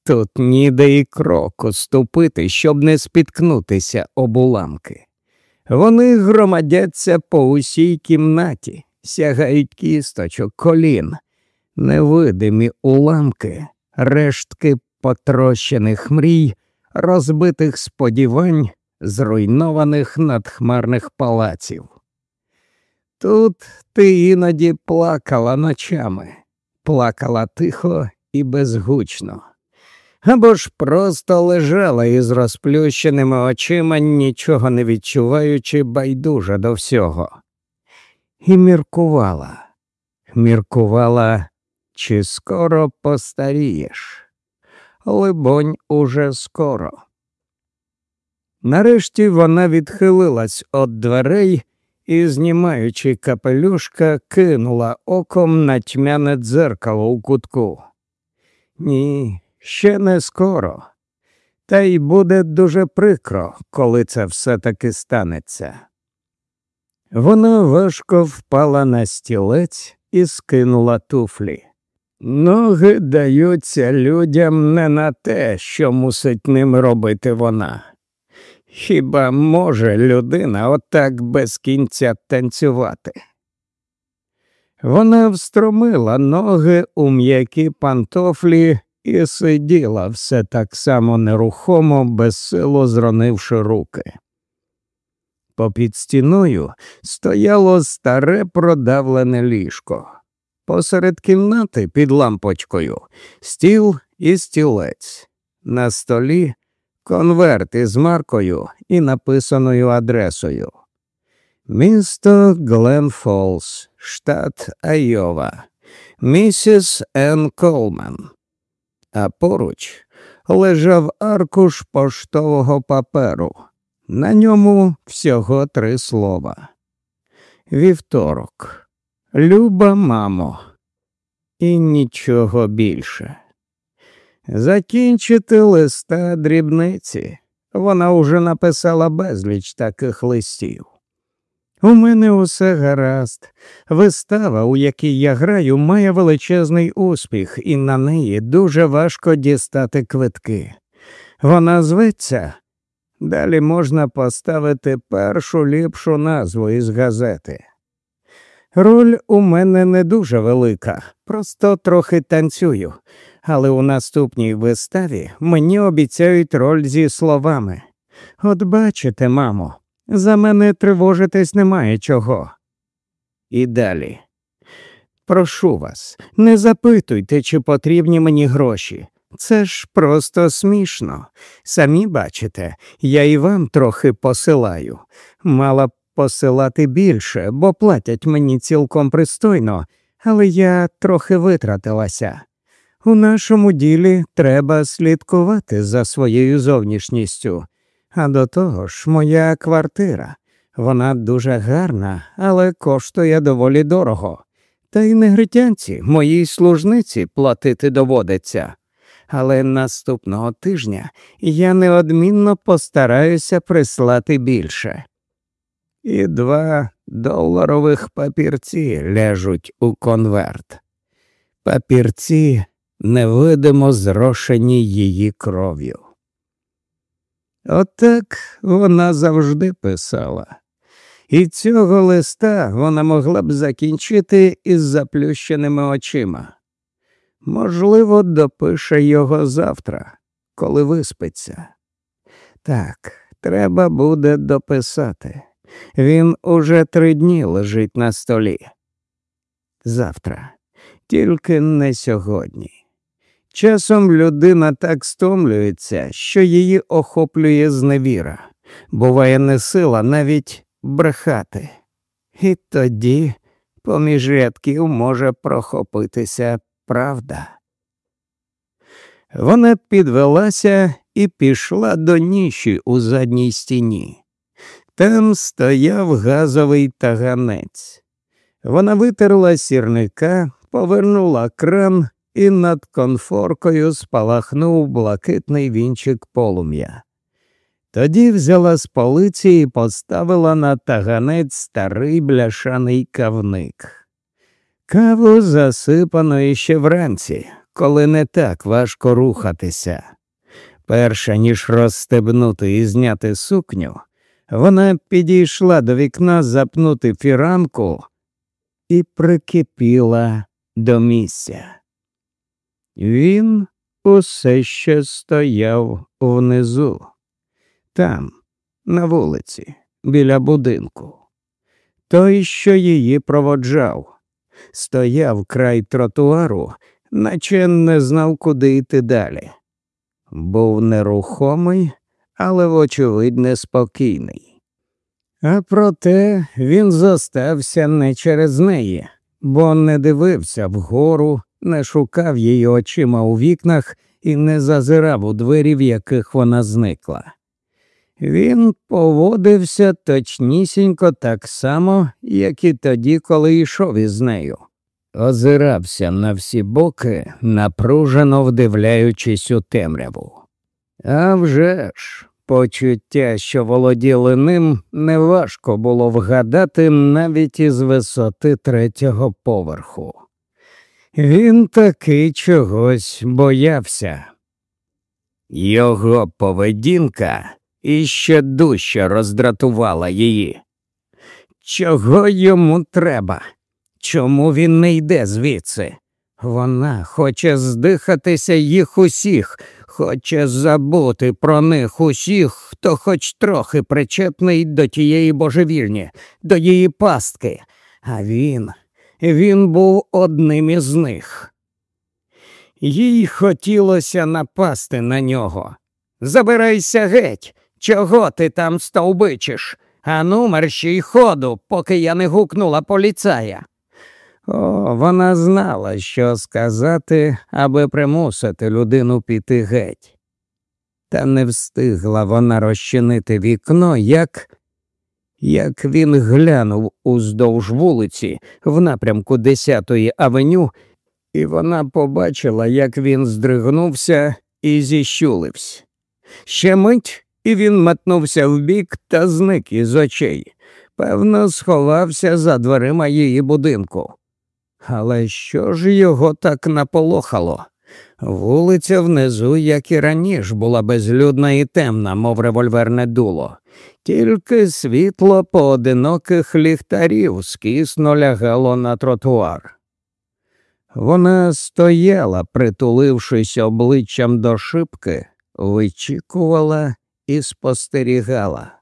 Тут ніде і кроку ступити, щоб не спіткнутися об уламки. Вони громадяться по усій кімнаті, сягають кісточок, колін, невидимі уламки, рештки потрощених мрій, розбитих сподівань, зруйнованих надхмарних палаців. Тут ти іноді плакала ночами, плакала тихо і безгучно або ж просто лежала із розплющеними очима, нічого не відчуваючи, байдуже до всього. І міркувала, міркувала, чи скоро постарієш. Либонь, уже скоро. Нарешті вона відхилилась від дверей і, знімаючи капелюшка, кинула оком на тьмяне дзеркало у кутку. Ні, ще не скоро, та й буде дуже прикро, коли це все таки станеться. Вона важко впала на стілець і скинула туфлі. Ноги даються людям не на те, що мусить ним робити вона. Хіба може людина отак без кінця танцювати? Вона встромила ноги у м'які пантофлі і сиділа все так само нерухомо, безсило зронивши руки. Попід стіною стояло старе продавлене ліжко. Посеред кімнати під лампочкою стіл і стілець. На столі конверт із маркою і написаною адресою. Місто Глен Фолс, штат Айова, місіс Ен Колман. А поруч лежав аркуш поштового паперу. На ньому всього три слова. Вівторок. Люба мамо. І нічого більше. Закінчити листа дрібниці. Вона уже написала безліч таких листів. У мене усе гаразд. Вистава, у якій я граю, має величезний успіх, і на неї дуже важко дістати квитки. Вона зветься. Далі можна поставити першу ліпшу назву із газети. Роль у мене не дуже велика, просто трохи танцюю, але у наступній виставі мені обіцяють роль зі словами. От бачите, мамо, за мене тривожитись немає чого. І далі. Прошу вас, не запитуйте, чи потрібні мені гроші. Це ж просто смішно. Самі бачите, я і вам трохи посилаю. Мала б посилати більше, бо платять мені цілком пристойно, але я трохи витратилася. У нашому ділі треба слідкувати за своєю зовнішністю. А до того ж, моя квартира. Вона дуже гарна, але коштує доволі дорого. Та й негритянці, моїй служниці платити доводиться. Але наступного тижня я неодмінно постараюся прислати більше. І два доларових папірці ляжуть у конверт. Папірці невидимо зрошені її кров'ю. Отак вона завжди писала, і цього листа вона могла б закінчити із заплющеними очима. Можливо, допише його завтра, коли виспиться. Так, треба буде дописати. Він уже три дні лежить на столі. Завтра, тільки не сьогодні. Часом людина так стомлюється, що її охоплює зневіра, буває не сила навіть брехати. І тоді поміж рядків може прохопитися правда. Вона підвелася і пішла до ніші у задній стіні. Там стояв газовий таганець. Вона витерла сірника, повернула кран і над конфоркою спалахнув блакитний вінчик полум'я. Тоді взяла з полиці і поставила на таганець старий бляшаний кавник. Каву засипано іще вранці, коли не так важко рухатися. Перша ніж розстебнути і зняти сукню, вона підійшла до вікна запнути фіранку і прикипіла до місця. Він усе ще стояв внизу, там, на вулиці, біля будинку. Той, що її проводжав, стояв край тротуару, наче не знав, куди йти далі. Був нерухомий, але, вочевидь, неспокійний. А проте він зостався не через неї, бо не дивився вгору не шукав її очима у вікнах і не зазирав у двері, в яких вона зникла. Він поводився точнісінько так само, як і тоді, коли йшов із нею. Озирався на всі боки, напружено вдивляючись у темряву. А вже ж, почуття, що володіли ним, неважко було вгадати навіть із висоти третього поверху. Він таки чогось боявся. Його поведінка іще дужче роздратувала її. Чого йому треба? Чому він не йде звідси? Вона хоче здихатися їх усіх, хоче забути про них усіх, хто хоч трохи причетний до тієї божевільні, до її пастки. А він, він був одним із них. Їй хотілося напасти на нього. Забирайся геть, чого ти там стовбичиш? А ну мерщій ходу, поки я не гукнула поліцая. О, вона знала, що сказати, аби примусити людину піти геть. Та не встигла вона розчинити вікно, як як він глянув уздовж вулиці в напрямку 10-ї авеню, і вона побачила, як він здригнувся і зіщулився. Ще мить, і він метнувся вбік та зник із очей. Певно, сховався за дверима її будинку. Але що ж його так наполохало? Вулиця внизу, як і раніше, була безлюдна і темна, мов револьверне дуло, тільки світло поодиноких ліхтарів скісно лягало на тротуар. Вона стояла, притулившись обличчям до шибки, вичікувала і спостерігала.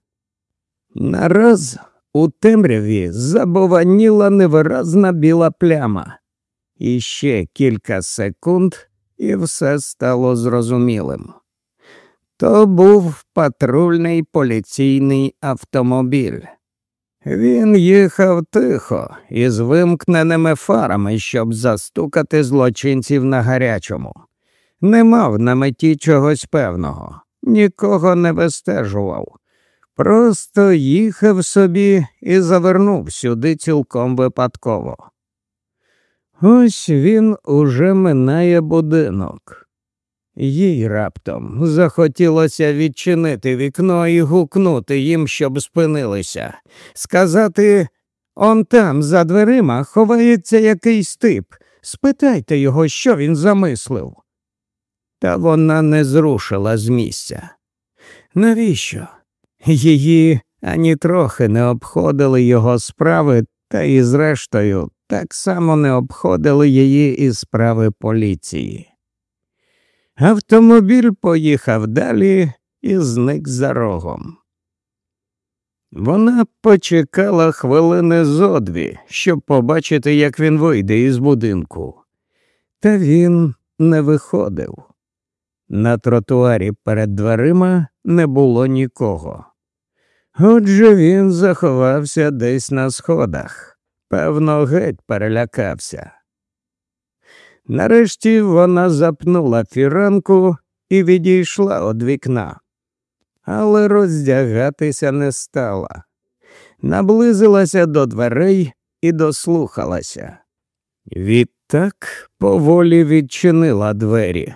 Нараз у темряві забованіла невиразна біла пляма. І ще кілька секунд, і все стало зрозумілим. То був патрульний поліційний автомобіль. Він їхав тихо із вимкненими фарами, щоб застукати злочинців на гарячому. Не мав на меті чогось певного, нікого не вистежував. Просто їхав собі і завернув сюди цілком випадково. Ось він уже минає будинок. Їй раптом захотілося відчинити вікно і гукнути їм, щоб спинилися, сказати он там, за дверима, ховається якийсь тип. Спитайте його, що він замислив. Та вона не зрушила з місця. Навіщо? Її ані трохи не обходили його справи, та і, зрештою, так само не обходили її і справи поліції. Автомобіль поїхав далі і зник за рогом. Вона почекала хвилини зо дві, щоб побачити, як він вийде із будинку. Та він не виходив. На тротуарі перед дверима не було нікого. Отже він заховався десь на сходах, певно, геть перелякався. Нарешті вона запнула фіранку і відійшла від вікна, але роздягатися не стала. Наблизилася до дверей і дослухалася. Відтак поволі відчинила двері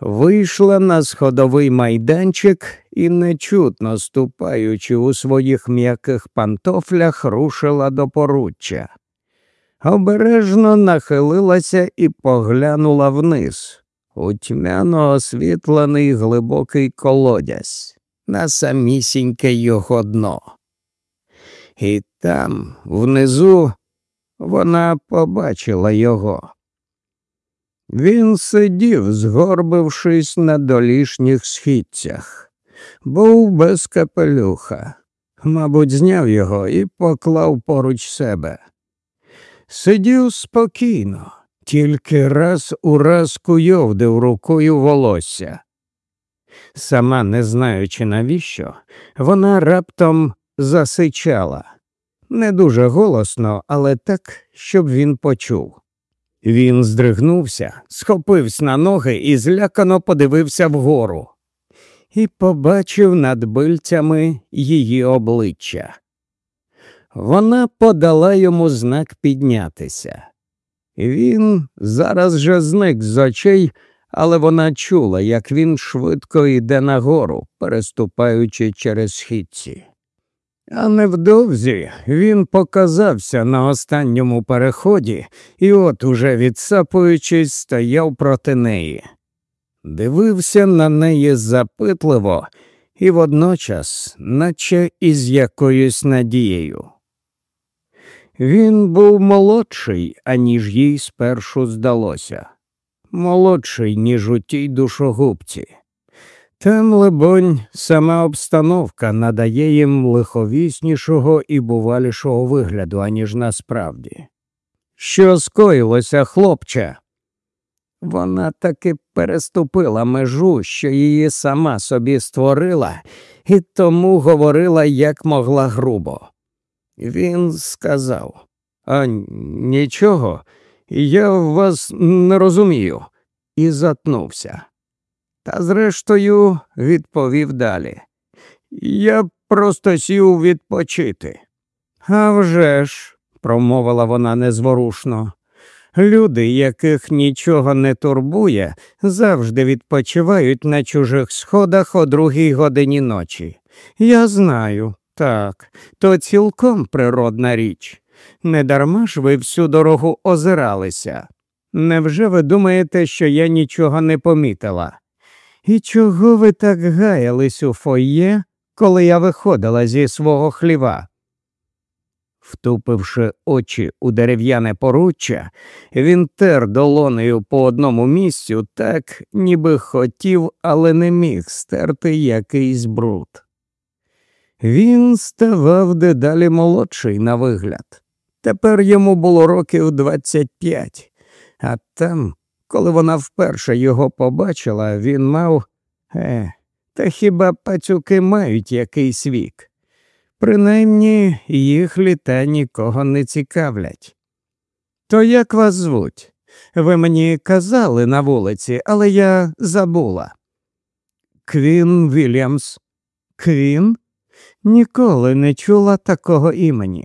вийшла на сходовий майданчик і, нечутно ступаючи у своїх м'яких пантофлях, рушила до поруччя. Обережно нахилилася і поглянула вниз, у тьмяно освітлений глибокий колодязь, на самісіньке його дно. І там, внизу, вона побачила його. Він сидів, згорбившись на долішніх східцях, був без капелюха, мабуть, зняв його і поклав поруч себе. Сидів спокійно, тільки раз у раз куйовдив рукою волосся. Сама, не знаючи навіщо, вона раптом засичала не дуже голосно, але так, щоб він почув. Він здригнувся, схопився на ноги і злякано подивився вгору і побачив над бильцями її обличчя. Вона подала йому знак піднятися. Він зараз же зник з очей, але вона чула, як він швидко йде нагору, переступаючи через східці. А невдовзі він показався на останньому переході і от уже відсапуючись, стояв проти неї. Дивився на неї запитливо і водночас, наче із якоюсь надією. Він був молодший, аніж їй спершу здалося, молодший, ніж у тій душогубці. Там, либонь, сама обстановка надає їм лиховіснішого і бувалішого вигляду, аніж насправді. Що скоїлося, хлопче? Вона таки переступила межу, що її сама собі створила, і тому говорила як могла грубо. Він сказав А нічого, я вас не розумію, і затнувся. Та зрештою відповів далі. Я просто сів відпочити. «А вже ж», – промовила вона незворушно. Люди, яких нічого не турбує, завжди відпочивають на чужих сходах о другій годині ночі. Я знаю, так, то цілком природна річ. Недарма ж ви всю дорогу озиралися. Невже ви думаєте, що я нічого не помітила? І чого ви так гаялись у фоє, коли я виходила зі свого хліва? Втупивши очі у дерев'яне поруччя, він тер долонею по одному місцю так, ніби хотів, але не міг стерти якийсь бруд. Він ставав дедалі молодший на вигляд. Тепер йому було років двадцять п'ять, а там, коли вона вперше його побачила, він мав. Е, та хіба пацюки мають якийсь вік? Принаймні їх літа нікого не цікавлять. То як вас звуть? Ви мені казали на вулиці, але я забула. Квін Вільямс. Квін? Ніколи не чула такого імені.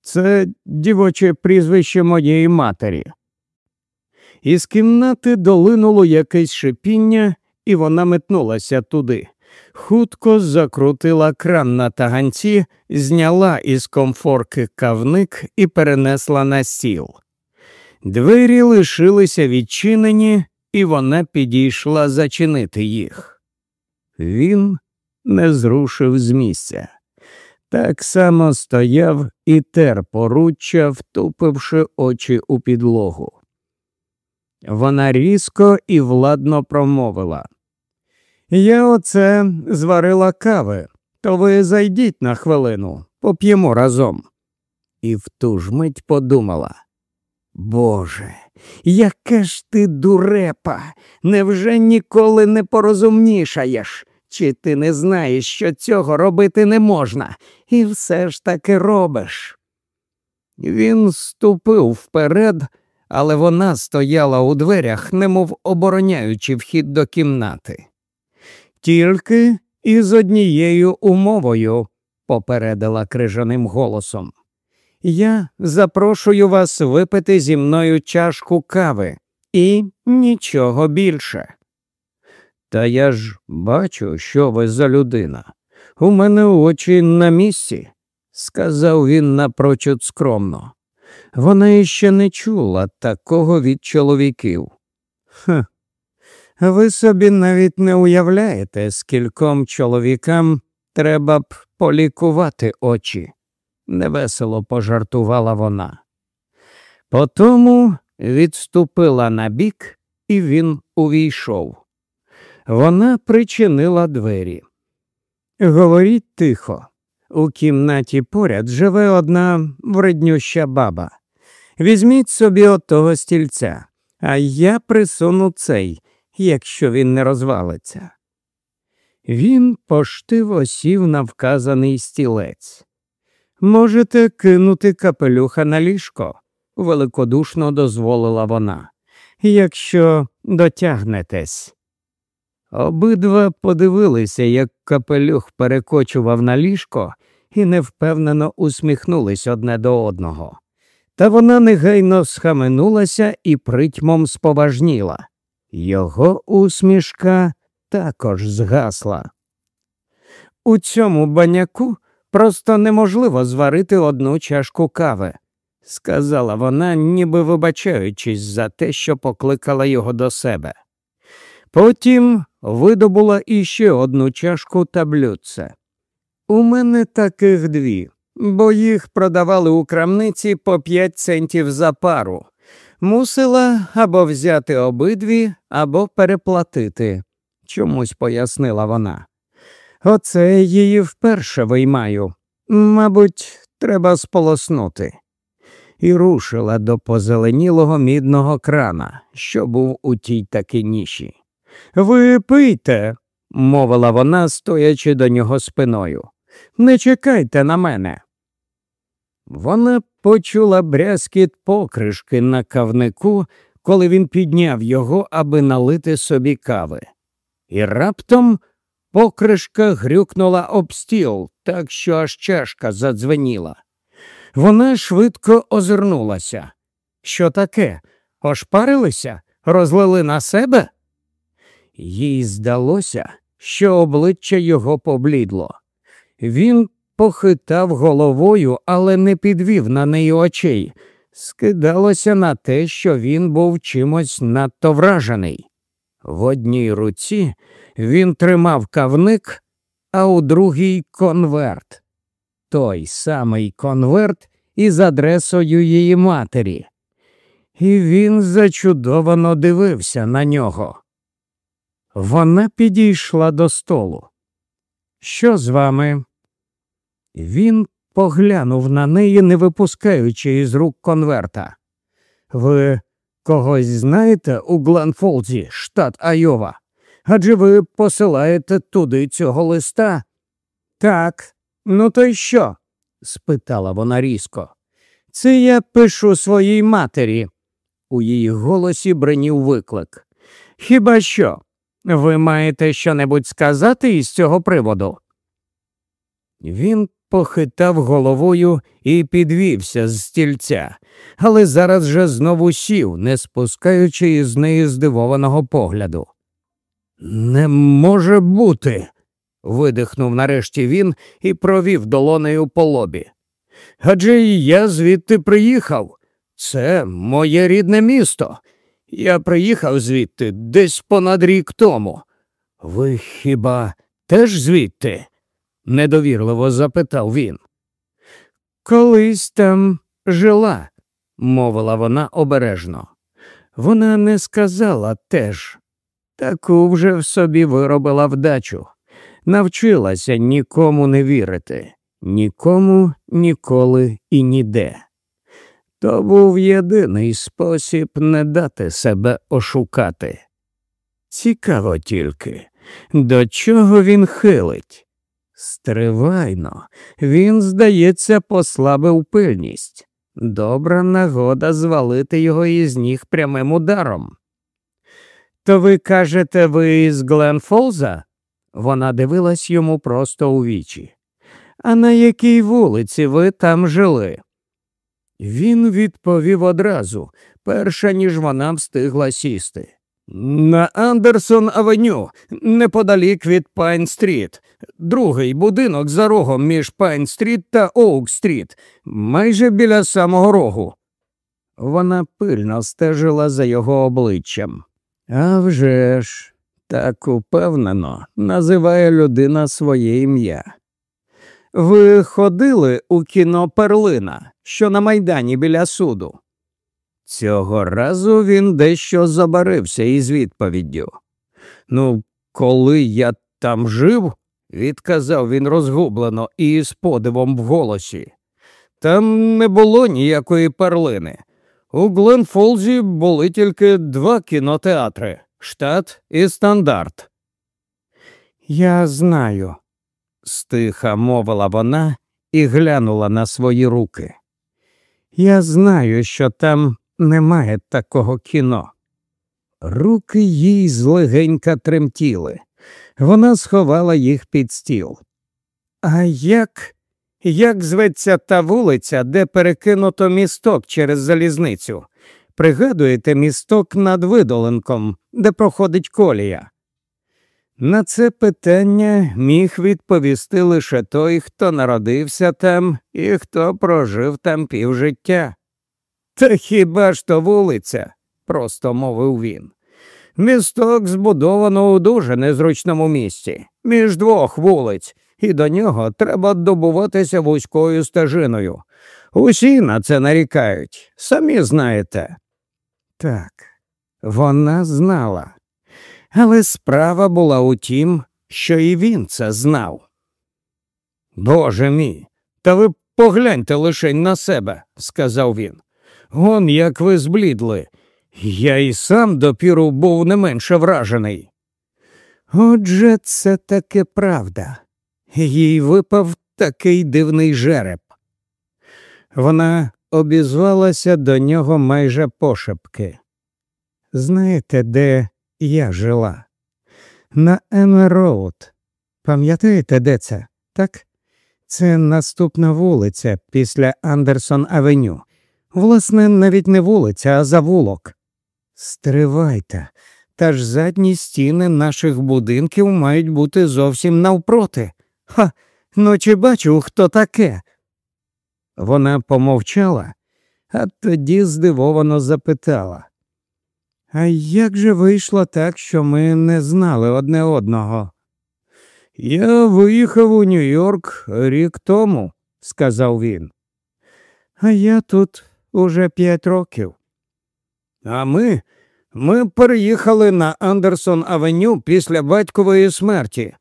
Це дівоче прізвище моєї матері. Із кімнати долинуло якесь шипіння, і вона метнулася туди. Хутко закрутила кран на таганці, зняла із комфорки кавник і перенесла на стіл. Двері лишилися відчинені, і вона підійшла зачинити їх. Він не зрушив з місця. Так само стояв і тер поруччя, втупивши очі у підлогу. Вона різко і владно промовила. Я оце зварила кави, то ви зайдіть на хвилину, поп'ємо разом. І в ту ж мить подумала. Боже, яке ж ти дурепа, невже ніколи не порозумнішаєш? Чи ти не знаєш, що цього робити не можна, і все ж таки робиш? Він ступив вперед, але вона стояла у дверях, немов обороняючи вхід до кімнати. Тільки із однією умовою, попередила крижаним голосом. Я запрошую вас випити зі мною чашку кави і нічого більше. Та я ж бачу, що ви за людина. У мене очі на місці, сказав він напрочуд скромно. Вона іще не чула такого від чоловіків. Хе, ви собі навіть не уявляєте, скільком чоловікам треба б полікувати очі, невесело пожартувала вона. Потому відступила на бік, і він увійшов. Вона причинила двері. Говоріть тихо. У кімнаті поряд живе одна вреднюща баба. Візьміть собі отого стільця, а я присуну цей якщо він не розвалиться. Він поштиво сів на вказаний стілець. Можете кинути капелюха на ліжко, великодушно дозволила вона, якщо дотягнетесь. Обидва подивилися, як капелюх перекочував на ліжко, і невпевнено усміхнулись одне до одного. Та вона негайно схаменулася і притьмом споважніла. Його усмішка також згасла. У цьому баняку просто неможливо зварити одну чашку кави, сказала вона, ніби вибачаючись за те, що покликала його до себе. Потім видобула іще одну чашку та блюдце. У мене таких дві, бо їх продавали у крамниці по 5 центів за пару. Мусила або взяти обидві, або переплатити, чомусь пояснила вона. Оце її вперше виймаю. Мабуть, треба сполоснути. І рушила до позеленілого мідного крана, що був у тій таки ніші. Ви пийте, мовила вона, стоячи до нього спиною. Не чекайте на мене. Вона почула брязкіт покришки на кавнику, коли він підняв його, аби налити собі кави. І раптом покришка грюкнула об стіл, так що аж чашка задзвеніла. Вона швидко озирнулася. Що таке? Ошпарилися? Розлили на себе? Їй здалося, що обличчя його поблідло. Він похитав головою, але не підвів на неї очей. Скидалося на те, що він був чимось надто вражений. В одній руці він тримав кавник, а у другій конверт. Той самий конверт із адресою її матері. І він зачудовано дивився на нього. Вона підійшла до столу. Що з вами? Він поглянув на неї, не випускаючи із рук конверта. Ви когось знаєте у Гленфолзі, штат Айова? Адже ви посилаєте туди цього листа? Так, ну то й що? спитала вона різко. Це я пишу своїй матері. У її голосі бринів виклик. Хіба що? Ви маєте щонебудь сказати із цього приводу? Він похитав головою і підвівся з стільця, але зараз же знову сів, не спускаючи із неї здивованого погляду. Не може бути. видихнув нарешті він і провів долонею по лобі. Адже я звідти приїхав. Це моє рідне місто. Я приїхав звідти десь понад рік тому. Ви хіба теж звідти? недовірливо запитав він. Колись там жила, мовила вона обережно. Вона не сказала теж. Таку вже в собі виробила вдачу, навчилася нікому не вірити, нікому, ніколи і ніде. То був єдиний спосіб не дати себе ошукати. Цікаво тільки, до чого він хилить. Стривай-но, він, здається, послабив пильність. Добра нагода звалити його із ніг прямим ударом. То ви кажете, ви з Гленфолза? Вона дивилась йому просто у вічі. А на якій вулиці ви там жили? Він відповів одразу, перш ніж вона встигла сісти. На Андерсон Авеню, неподалік від Пайн Стріт, другий будинок за рогом між Пайн Стріт та Оук Стріт, майже біля самого рогу. Вона пильно стежила за його обличчям. «Авжеж, так упевнено називає людина своє ім'я. Ви ходили у кіно Перлина, що на майдані біля суду? Цього разу він дещо забарився із відповіддю. Ну, коли я там жив, відказав він розгублено і з подивом в голосі. Там не було ніякої перлини. У Гленфолзі були тільки два кінотеатри штат і стандарт. Я знаю, стиха мовила вона і глянула на свої руки. Я знаю, що там немає такого кіно. Руки їй злегенька тремтіли. Вона сховала їх під стіл. А як як зветься та вулиця, де перекинуто місток через залізницю? Пригадуєте місток над видоленком, де проходить колія? На це питання міг відповісти лише той, хто народився там і хто прожив там півжиття. Та хіба ж то вулиця? просто мовив він. Місток збудовано у дуже незручному місці, між двох вулиць, і до нього треба добуватися вузькою стежиною. Усі на це нарікають, самі знаєте. Так, вона знала. Але справа була у тім, що і він це знав. Боже мій, та ви погляньте лише на себе, сказав він. Он як ви зблідли. Я і сам допіру був не менше вражений. Отже, це таки правда. Їй випав такий дивний жереб. Вона обізвалася до нього майже пошепки. Знаєте, де я жила? На Емероуд. Пам'ятаєте, де це? Так? Це наступна вулиця після Андерсон Авеню. Власне, навіть не вулиця, а завулок. Стривайте, та ж задні стіни наших будинків мають бути зовсім навпроти. Ха, ну чи бачив хто таке? Вона помовчала, а тоді здивовано запитала. А як же вийшло так, що ми не знали одне одного? Я виїхав у Нью-Йорк рік тому, сказав він. А я тут уже п'ять років. А ми ми переїхали на Андерсон Авеню після батькової смерті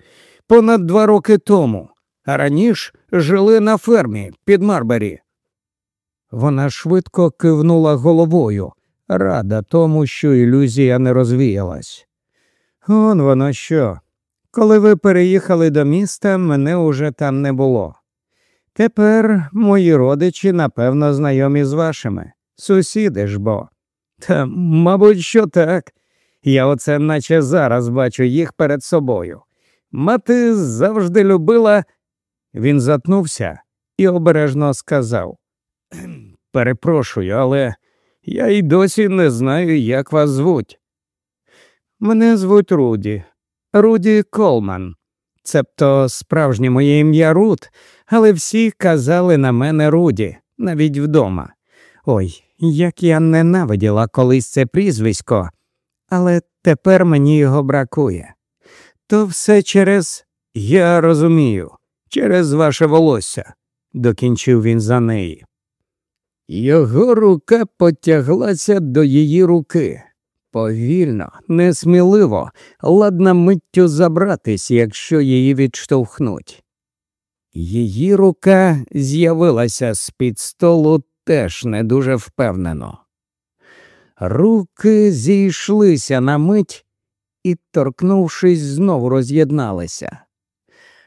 понад два роки тому, а раніше жили на фермі під Марбері. Вона швидко кивнула головою, рада тому, що ілюзія не розвіялась. Он воно що. Коли ви переїхали до міста, мене уже там не було. Тепер мої родичі, напевно, знайомі з вашими. Сусіди ж бо. Та, мабуть, що так. Я оце наче зараз бачу їх перед собою. Мати завжди любила. Він затнувся і обережно сказав Перепрошую, але я й досі не знаю, як вас звуть. Мене звуть Руді, Руді Колман. Цебто справжнє моє ім'я Рут, але всі казали на мене Руді, навіть вдома. Ой, як я ненавиділа колись це прізвисько, але тепер мені його бракує. То все через я розумію, через ваше волосся, докінчив він за неї. Його рука потяглася до її руки. Повільно, несміливо, ладна миттю забратись, якщо її відштовхнуть. Її рука з'явилася з під столу теж не дуже впевнено. Руки зійшлися на мить і, торкнувшись, знову роз'єдналися.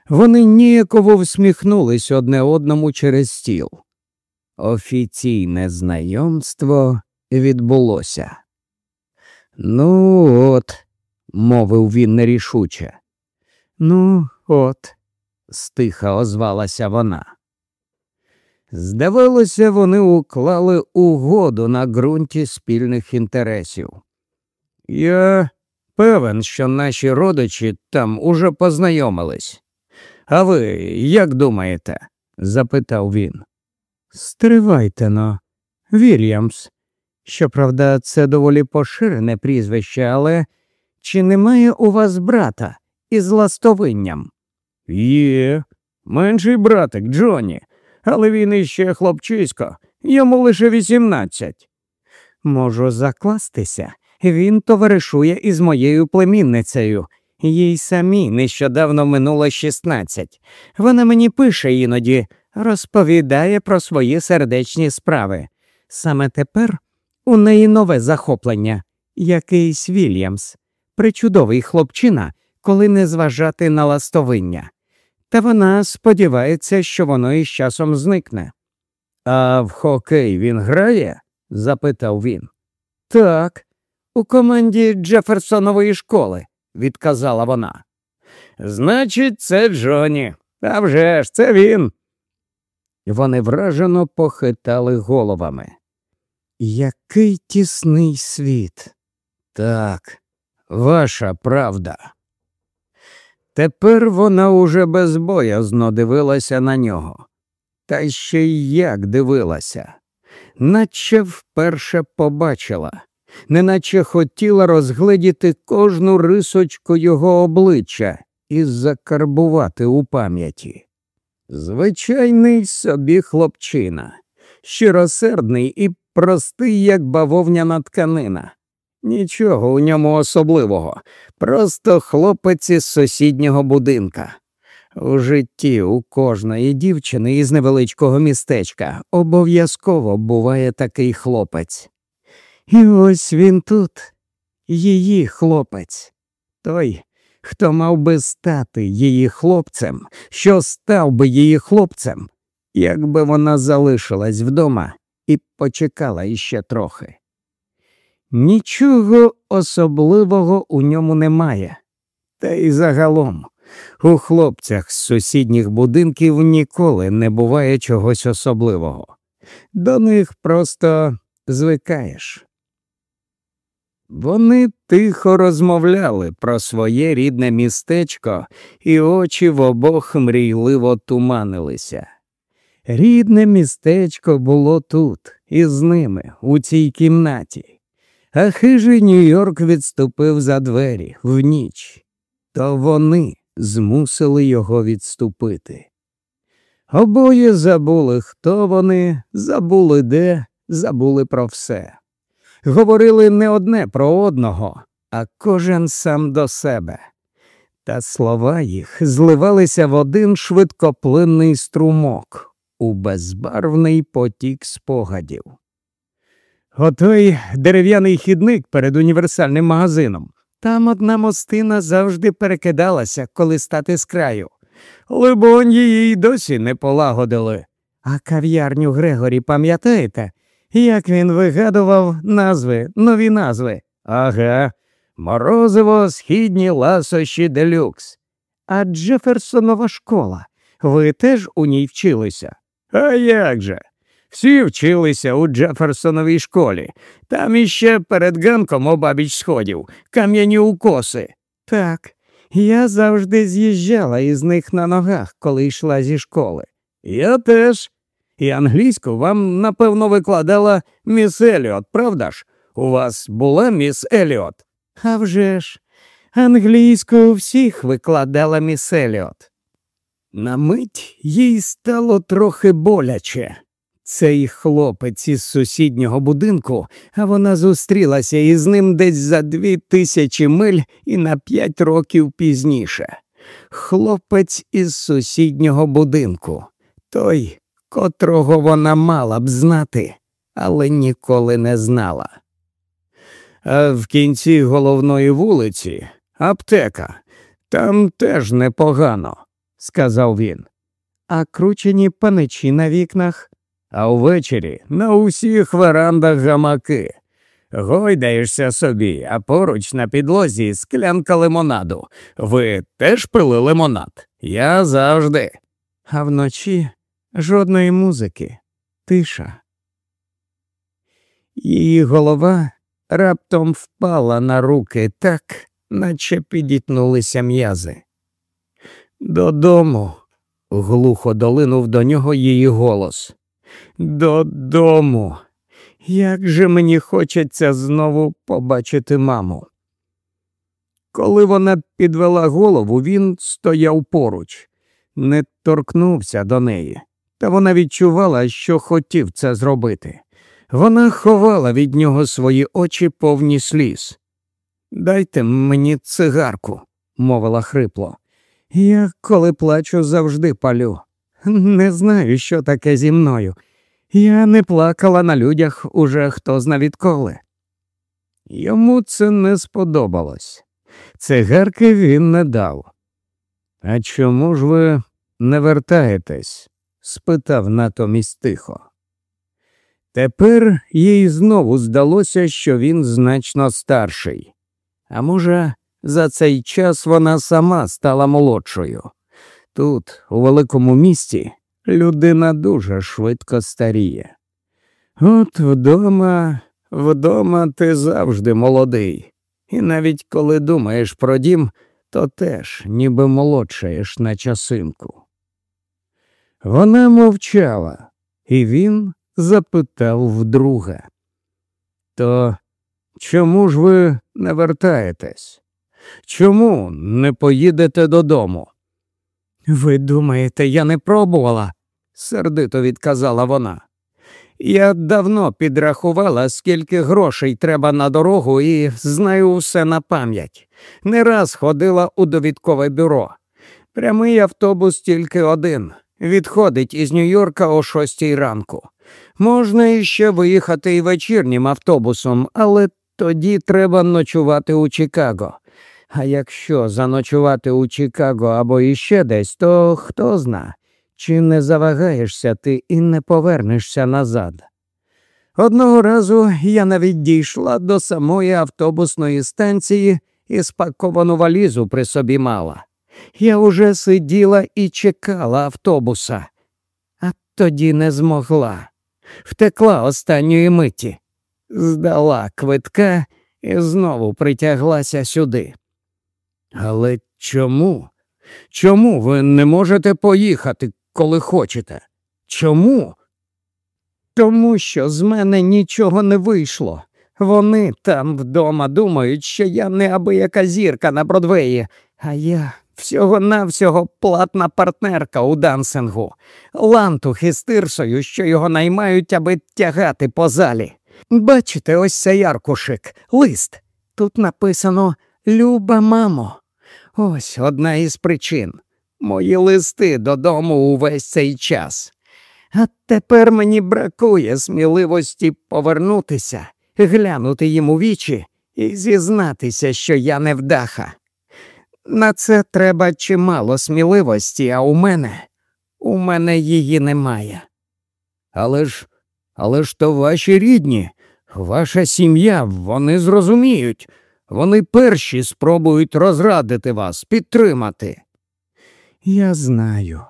Вони ніяково всміхнулись одне одному через стіл. Офіційне знайомство відбулося. Ну, от, мовив він нерішуче. Ну, от, стиха озвалася вона. Здавалося, вони уклали угоду на ґрунті спільних інтересів. Я певен, що наші родичі там уже познайомились. А ви як думаєте? запитав він. Стривайте но, Вільямс. Щоправда, це доволі поширене прізвище, але чи немає у вас брата із ластовинням? Є, менший братик Джоні але він іще хлопчисько, йому лише вісімнадцять. Можу закластися, він товаришує із моєю племінницею. Їй самі нещодавно минуло шістнадцять. Вона мені пише іноді, розповідає про свої сердечні справи. Саме тепер у неї нове захоплення, якийсь Вільямс, причудовий хлопчина, коли не зважати на ластовиння та вона сподівається, що воно із часом зникне. А в хокей він грає? запитав він. Так, у команді Джеферсонової школи, відказала вона. Значить, це Джоні. А вже ж, це він. Вони вражено похитали головами. Який тісний світ. Так, ваша правда. Тепер вона уже безбоязно дивилася на нього. Та ще й як дивилася, наче вперше побачила, неначе хотіла розгледіти кожну рисочку його обличчя і закарбувати у пам'яті. Звичайний собі хлопчина, щиросердний і простий, як бавовняна тканина. Нічого у ньому особливого, просто хлопець із сусіднього будинка. У житті у кожної дівчини із невеличкого містечка обов'язково буває такий хлопець. І ось він тут, її хлопець, той, хто мав би стати її хлопцем, що став би її хлопцем, якби вона залишилась вдома і почекала іще трохи. Нічого особливого у ньому немає, та й загалом. У хлопцях з сусідніх будинків ніколи не буває чогось особливого. До них просто звикаєш. Вони тихо розмовляли про своє рідне містечко, і очі в обох мрійливо туманилися. Рідне містечко було тут, із ними, у цій кімнаті, а хижий Нью-Йорк відступив за двері в ніч, то вони змусили його відступити. Обоє забули, хто вони, забули де, забули про все. Говорили не одне про одного, а кожен сам до себе. Та слова їх зливалися в один швидкоплинний струмок, у безбарвний потік спогадів. Отой дерев'яний хідник перед універсальним магазином. Там одна мостина завжди перекидалася, коли стати з краю. Либонь, її й досі не полагодили. А кав'ярню Грегорі, пам'ятаєте, як він вигадував назви, нові назви? Ага, морозиво, східні ласощі делюкс. А Джеферсонова школа. Ви теж у ній вчилися? А як же? Всі вчилися у Джеферсоновій школі. Там іще перед ганком обабіч сходів, кам'яні укоси. Так, я завжди з'їжджала із них на ногах, коли йшла зі школи. Я теж. І англійську вам, напевно, викладала міс Еліот, правда ж? У вас була міс Еліот? «А вже ж, англійську у всіх викладала міс Еліот. На мить їй стало трохи боляче. Цей хлопець із сусіднього будинку, а вона зустрілася із ним десь за дві тисячі миль і на п'ять років пізніше. Хлопець із сусіднього будинку, той, котрого вона мала б знати, але ніколи не знала. А в кінці головної вулиці аптека, там теж непогано, сказав він. А кручені паничі на вікнах а увечері на усіх верандах гамаки. Гойдаєшся собі, а поруч на підлозі склянка лимонаду. Ви теж пили лимонад? Я завжди. А вночі жодної музики, тиша. Її голова раптом впала на руки так, наче підітнулися м'язи. Додому. глухо долинув до нього її голос. Додому. Як же мені хочеться знову побачити маму. Коли вона підвела голову, він стояв поруч, не торкнувся до неї, та вона відчувала, що хотів це зробити. Вона ховала від нього свої очі повні сліз. Дайте мені цигарку, мовила хрипло. Я, коли плачу, завжди палю. Не знаю, що таке зі мною. Я не плакала на людях уже хто зна відколи. Йому це не сподобалось. Цигарки він не дав. А чому ж ви не вертаєтесь? Спитав натомість тихо. Тепер їй знову здалося, що він значно старший. А може, за цей час вона сама стала молодшою. Тут, у великому місті, людина дуже швидко старіє. От вдома, вдома ти завжди молодий, і навіть коли думаєш про дім, то теж ніби молодшаєш на часинку. Вона мовчала, і він запитав вдруге. То чому ж ви не вертаєтесь? Чому не поїдете додому? Ви думаєте, я не пробувала? сердито відказала вона. Я давно підрахувала, скільки грошей треба на дорогу, і знаю все на пам'ять. Не раз ходила у довідкове бюро. Прямий автобус тільки один. Відходить із Нью-Йорка о шостій ранку. Можна іще виїхати і вечірнім автобусом, але тоді треба ночувати у Чикаго. А якщо заночувати у Чикаго або іще десь, то хто зна, чи не завагаєшся ти і не повернешся назад. Одного разу я навіть дійшла до самої автобусної станції і спаковану валізу при собі мала. Я уже сиділа і чекала автобуса, а тоді не змогла. Втекла останньої миті, здала квитка і знову притяглася сюди. Але чому? Чому ви не можете поїхати, коли хочете? Чому? Тому що з мене нічого не вийшло. Вони там вдома думають, що я неабияка зірка на Бродвеї, а я всього-навсього платна партнерка у дансингу, лантух із тирсою, що його наймають, аби тягати по залі. Бачите, ось цей аркушик, лист. Тут написано Люба мамо. Ось одна із причин. Мої листи додому увесь цей час. А тепер мені бракує сміливості повернутися, глянути їм у вічі і зізнатися, що я невдаха. На це треба чимало сміливості, а у мене у мене її немає. Але ж, але ж то ваші рідні, ваша сім'я, вони зрозуміють. Вони перші спробують розрадити вас, підтримати. Я знаю.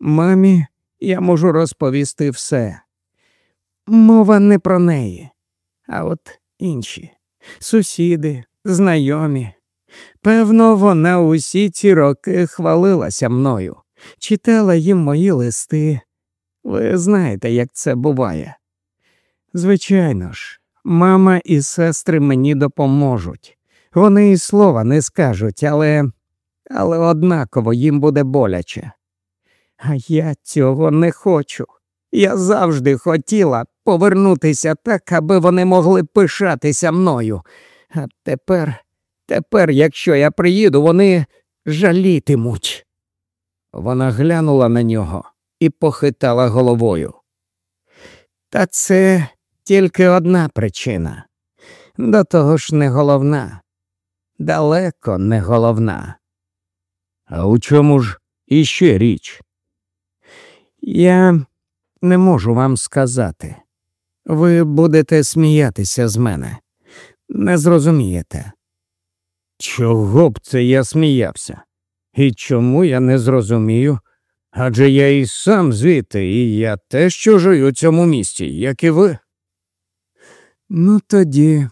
Мамі, я можу розповісти все. Мова не про неї, а от інші сусіди, знайомі. Певно, вона усі ці роки хвалилася мною, читала їм мої листи. Ви знаєте, як це буває. Звичайно ж, Мама і сестри мені допоможуть. Вони і слова не скажуть, але але однаково їм буде боляче. А я цього не хочу. Я завжди хотіла повернутися так, аби вони могли пишатися мною. А тепер, тепер, якщо я приїду, вони жалітимуть. Вона глянула на нього і похитала головою. Та це тільки одна причина. До того ж не головна, далеко не головна. А у чому ж іще річ? Я не можу вам сказати. Ви будете сміятися з мене, не зрозумієте. Чого б це я сміявся? І чому я не зрозумію? Адже я і сам звідти, і я теж чужий у цьому місті, як і ви. Ну, тоді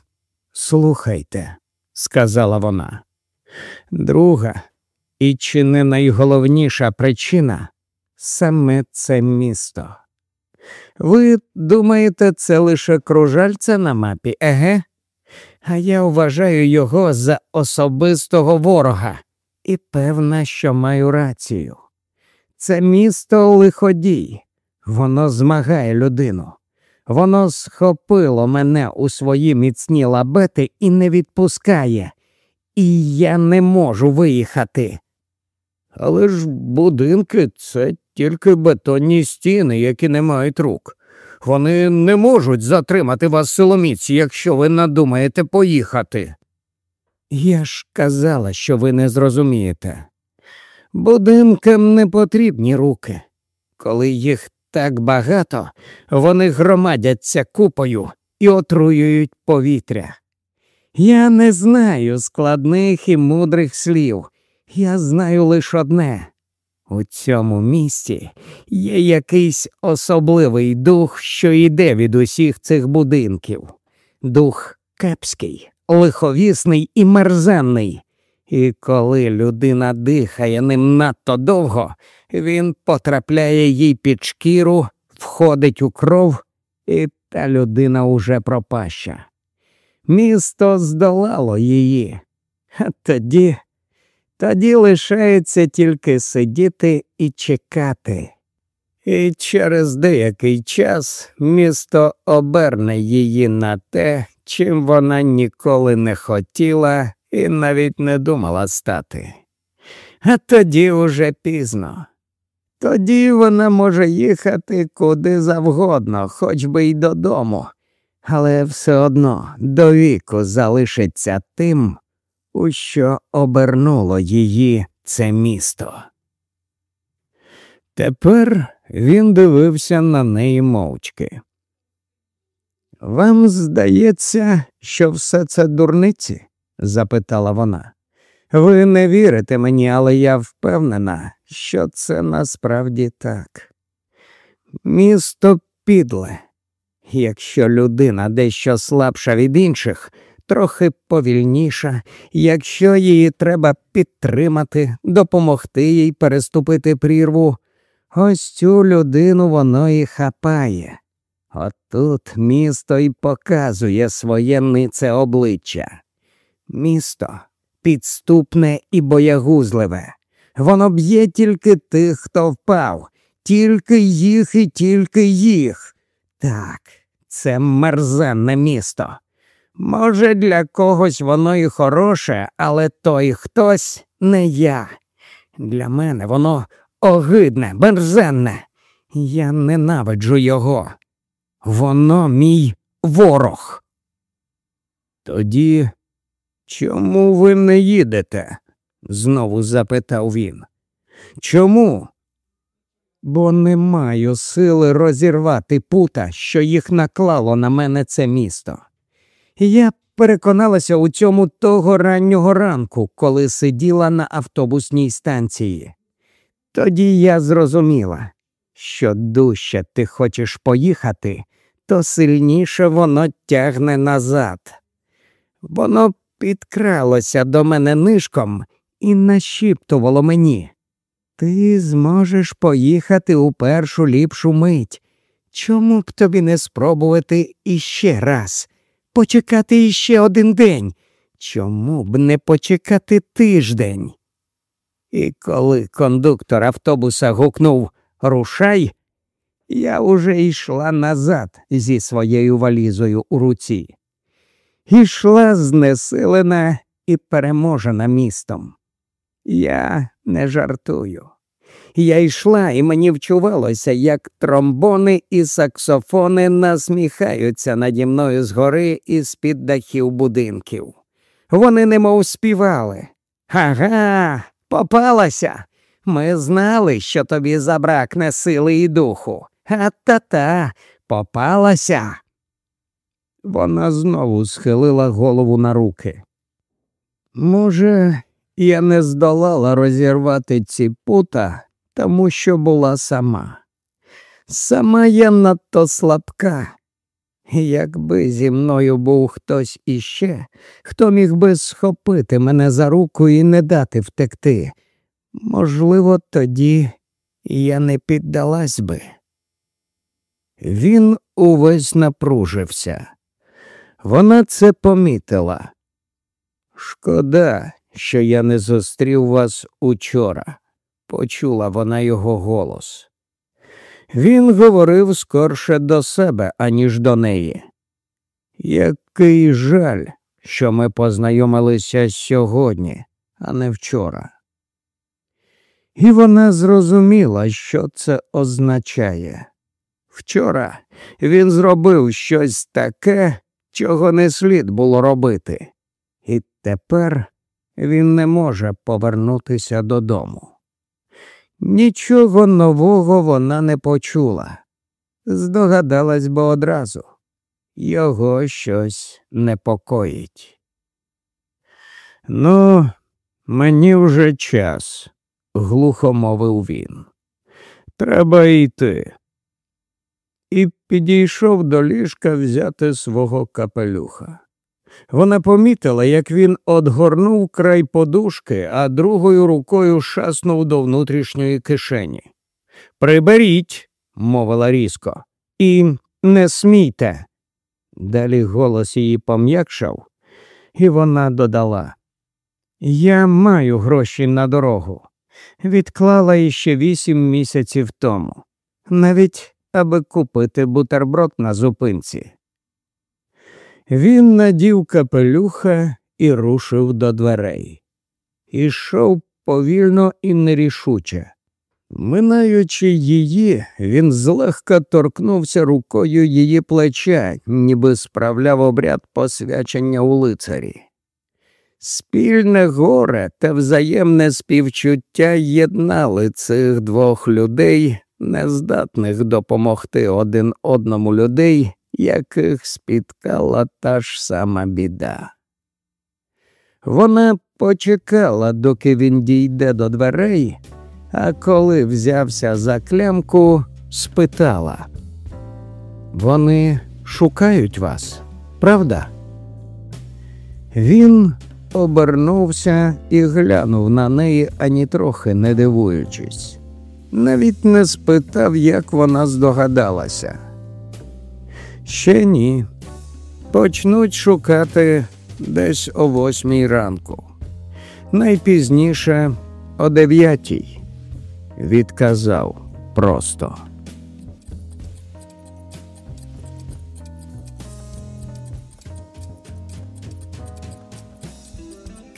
слухайте, сказала вона. Друга, і чи не найголовніша причина саме це місто. Ви думаєте, це лише кружальце на мапі, еге? А я вважаю його за особистого ворога і певна, що маю рацію. Це місто лиходій, воно змагає людину. Воно схопило мене у свої міцні лабети і не відпускає, і я не можу виїхати. Але ж будинки це тільки бетонні стіни, які не мають рук. Вони не можуть затримати вас силоміць, якщо ви надумаєте поїхати. Я ж казала, що ви не зрозумієте. Будинкам не потрібні руки. Коли їх так багато, вони громадяться купою і отруюють повітря. Я не знаю складних і мудрих слів. Я знаю лише одне у цьому місті є якийсь особливий дух, що йде від усіх цих будинків. Дух кепський, лиховісний і мерзенний. І коли людина дихає ним надто довго, він потрапляє їй під шкіру, входить у кров, і та людина уже пропаща. Місто здолало її. А тоді, тоді лишається тільки сидіти і чекати. І через деякий час місто оберне її на те, чим вона ніколи не хотіла і навіть не думала стати. А тоді уже пізно. Тоді вона може їхати куди завгодно, хоч би й додому, але все одно до віку залишиться тим, у що обернуло її це місто. Тепер він дивився на неї мовчки. Вам здається, що все це дурниці? запитала вона. Ви не вірите мені, але я впевнена, що це насправді так. Місто підле. Якщо людина дещо слабша від інших, трохи повільніша, якщо її треба підтримати, допомогти їй переступити прірву, ось цю людину воно і хапає. Отут місто й показує своє нице обличчя. Місто підступне і боягузливе. Воно б'є тільки тих, хто впав, тільки їх і тільки їх. Так, це мерзенне місто. Може, для когось воно і хороше, але той хтось не я. Для мене воно огидне, мерзенне. Я ненавиджу його. Воно мій ворог. Тоді чому ви не їдете? знову запитав він. Чому? Бо не маю сили розірвати пута, що їх наклало на мене це місто. Я переконалася у цьому того раннього ранку, коли сиділа на автобусній станції. Тоді я зрозуміла, що дужче ти хочеш поїхати, то сильніше воно тягне назад. Воно підкралося до мене нишком і нашіптувало мені. Ти зможеш поїхати у першу ліпшу мить. Чому б тобі не спробувати іще раз, почекати іще один день? Чому б не почекати тиждень? І коли кондуктор автобуса гукнув Рушай, я уже йшла назад зі своєю валізою у руці. Ішла знесилена і переможена містом. Я не жартую. Я йшла, і мені вчувалося, як тромбони і саксофони насміхаються наді мною згори і з під дахів будинків. Вони немов співали. Ага, попалася. Ми знали, що тобі забракне сили і духу. А та та попалася. Вона знову схилила голову на руки. Може, я не здолала розірвати ці пута, тому що була сама. Сама я надто слабка. Якби зі мною був хтось іще, хто міг би схопити мене за руку і не дати втекти, можливо, тоді я не піддалась би. Він увесь напружився. Вона це помітила. Шкода, що я не зустрів вас учора, почула вона його голос. Він говорив скорше до себе, аніж до неї. Який жаль, що ми познайомилися сьогодні, а не вчора. І вона зрозуміла, що це означає. Вчора він зробив щось таке, чого не слід було робити, і тепер він не може повернутися додому. Нічого нового вона не почула. Здогадалась би одразу його щось непокоїть. Ну, мені вже час, глухо мовив він. Треба йти. І підійшов до ліжка взяти свого капелюха. Вона помітила, як він одгорнув край подушки, а другою рукою шаснув до внутрішньої кишені. Приберіть, мовила різко, і не смійте. Далі голос її пом'якшав, і вона додала Я маю гроші на дорогу. Відклала іще вісім місяців тому, навіть аби купити бутерброд на зупинці. Він надів капелюха і рушив до дверей. Ішов повільно і нерішуче. Минаючи її, він злегка торкнувся рукою її плеча, ніби справляв обряд посвячення у лицарі. Спільне горе та взаємне співчуття єднали цих двох людей, нездатних допомогти один одному людей, яких спіткала та ж сама біда. Вона почекала, доки він дійде до дверей, а коли взявся за клямку, спитала Вони шукають вас, правда? Він обернувся і глянув на неї, ані трохи не дивуючись. Навіть не спитав, як вона здогадалася. Ще ні. Почнуть шукати десь о восьмій ранку. Найпізніше о дев'ятій. Відказав просто.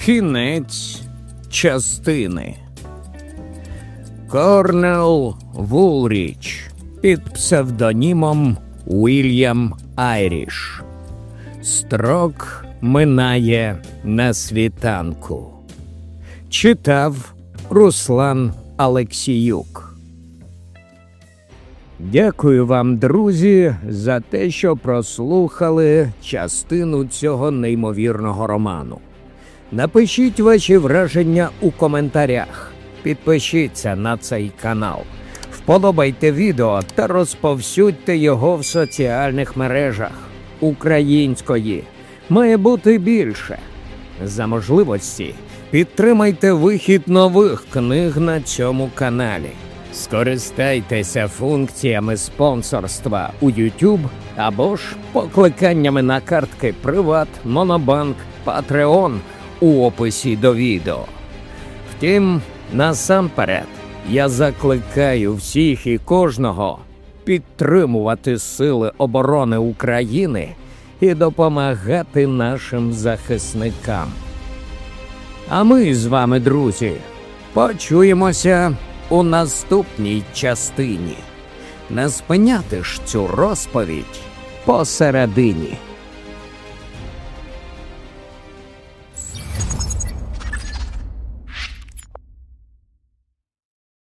Кінець частини. Корнел Вулріч під псевдонімом Уільям Айріш. Строк минає на світанку. Читав Руслан Алексіюк. Дякую вам, друзі, за те, що прослухали частину цього неймовірного роману. Напишіть ваші враження у коментарях. Підпишіться на цей канал, вподобайте відео та розповсюдьте його в соціальних мережах. Української має бути більше. За можливості підтримайте вихід нових книг на цьому каналі. Скористайтеся функціями спонсорства у YouTube або ж покликаннями на картки Приват, Монобанк, Patreon у описі до відео. Втім, насамперед я закликаю всіх і кожного підтримувати сили оборони України і допомагати нашим захисникам. А ми з вами, друзі, почуємося у наступній частині. Не спиняти ж цю розповідь посередині.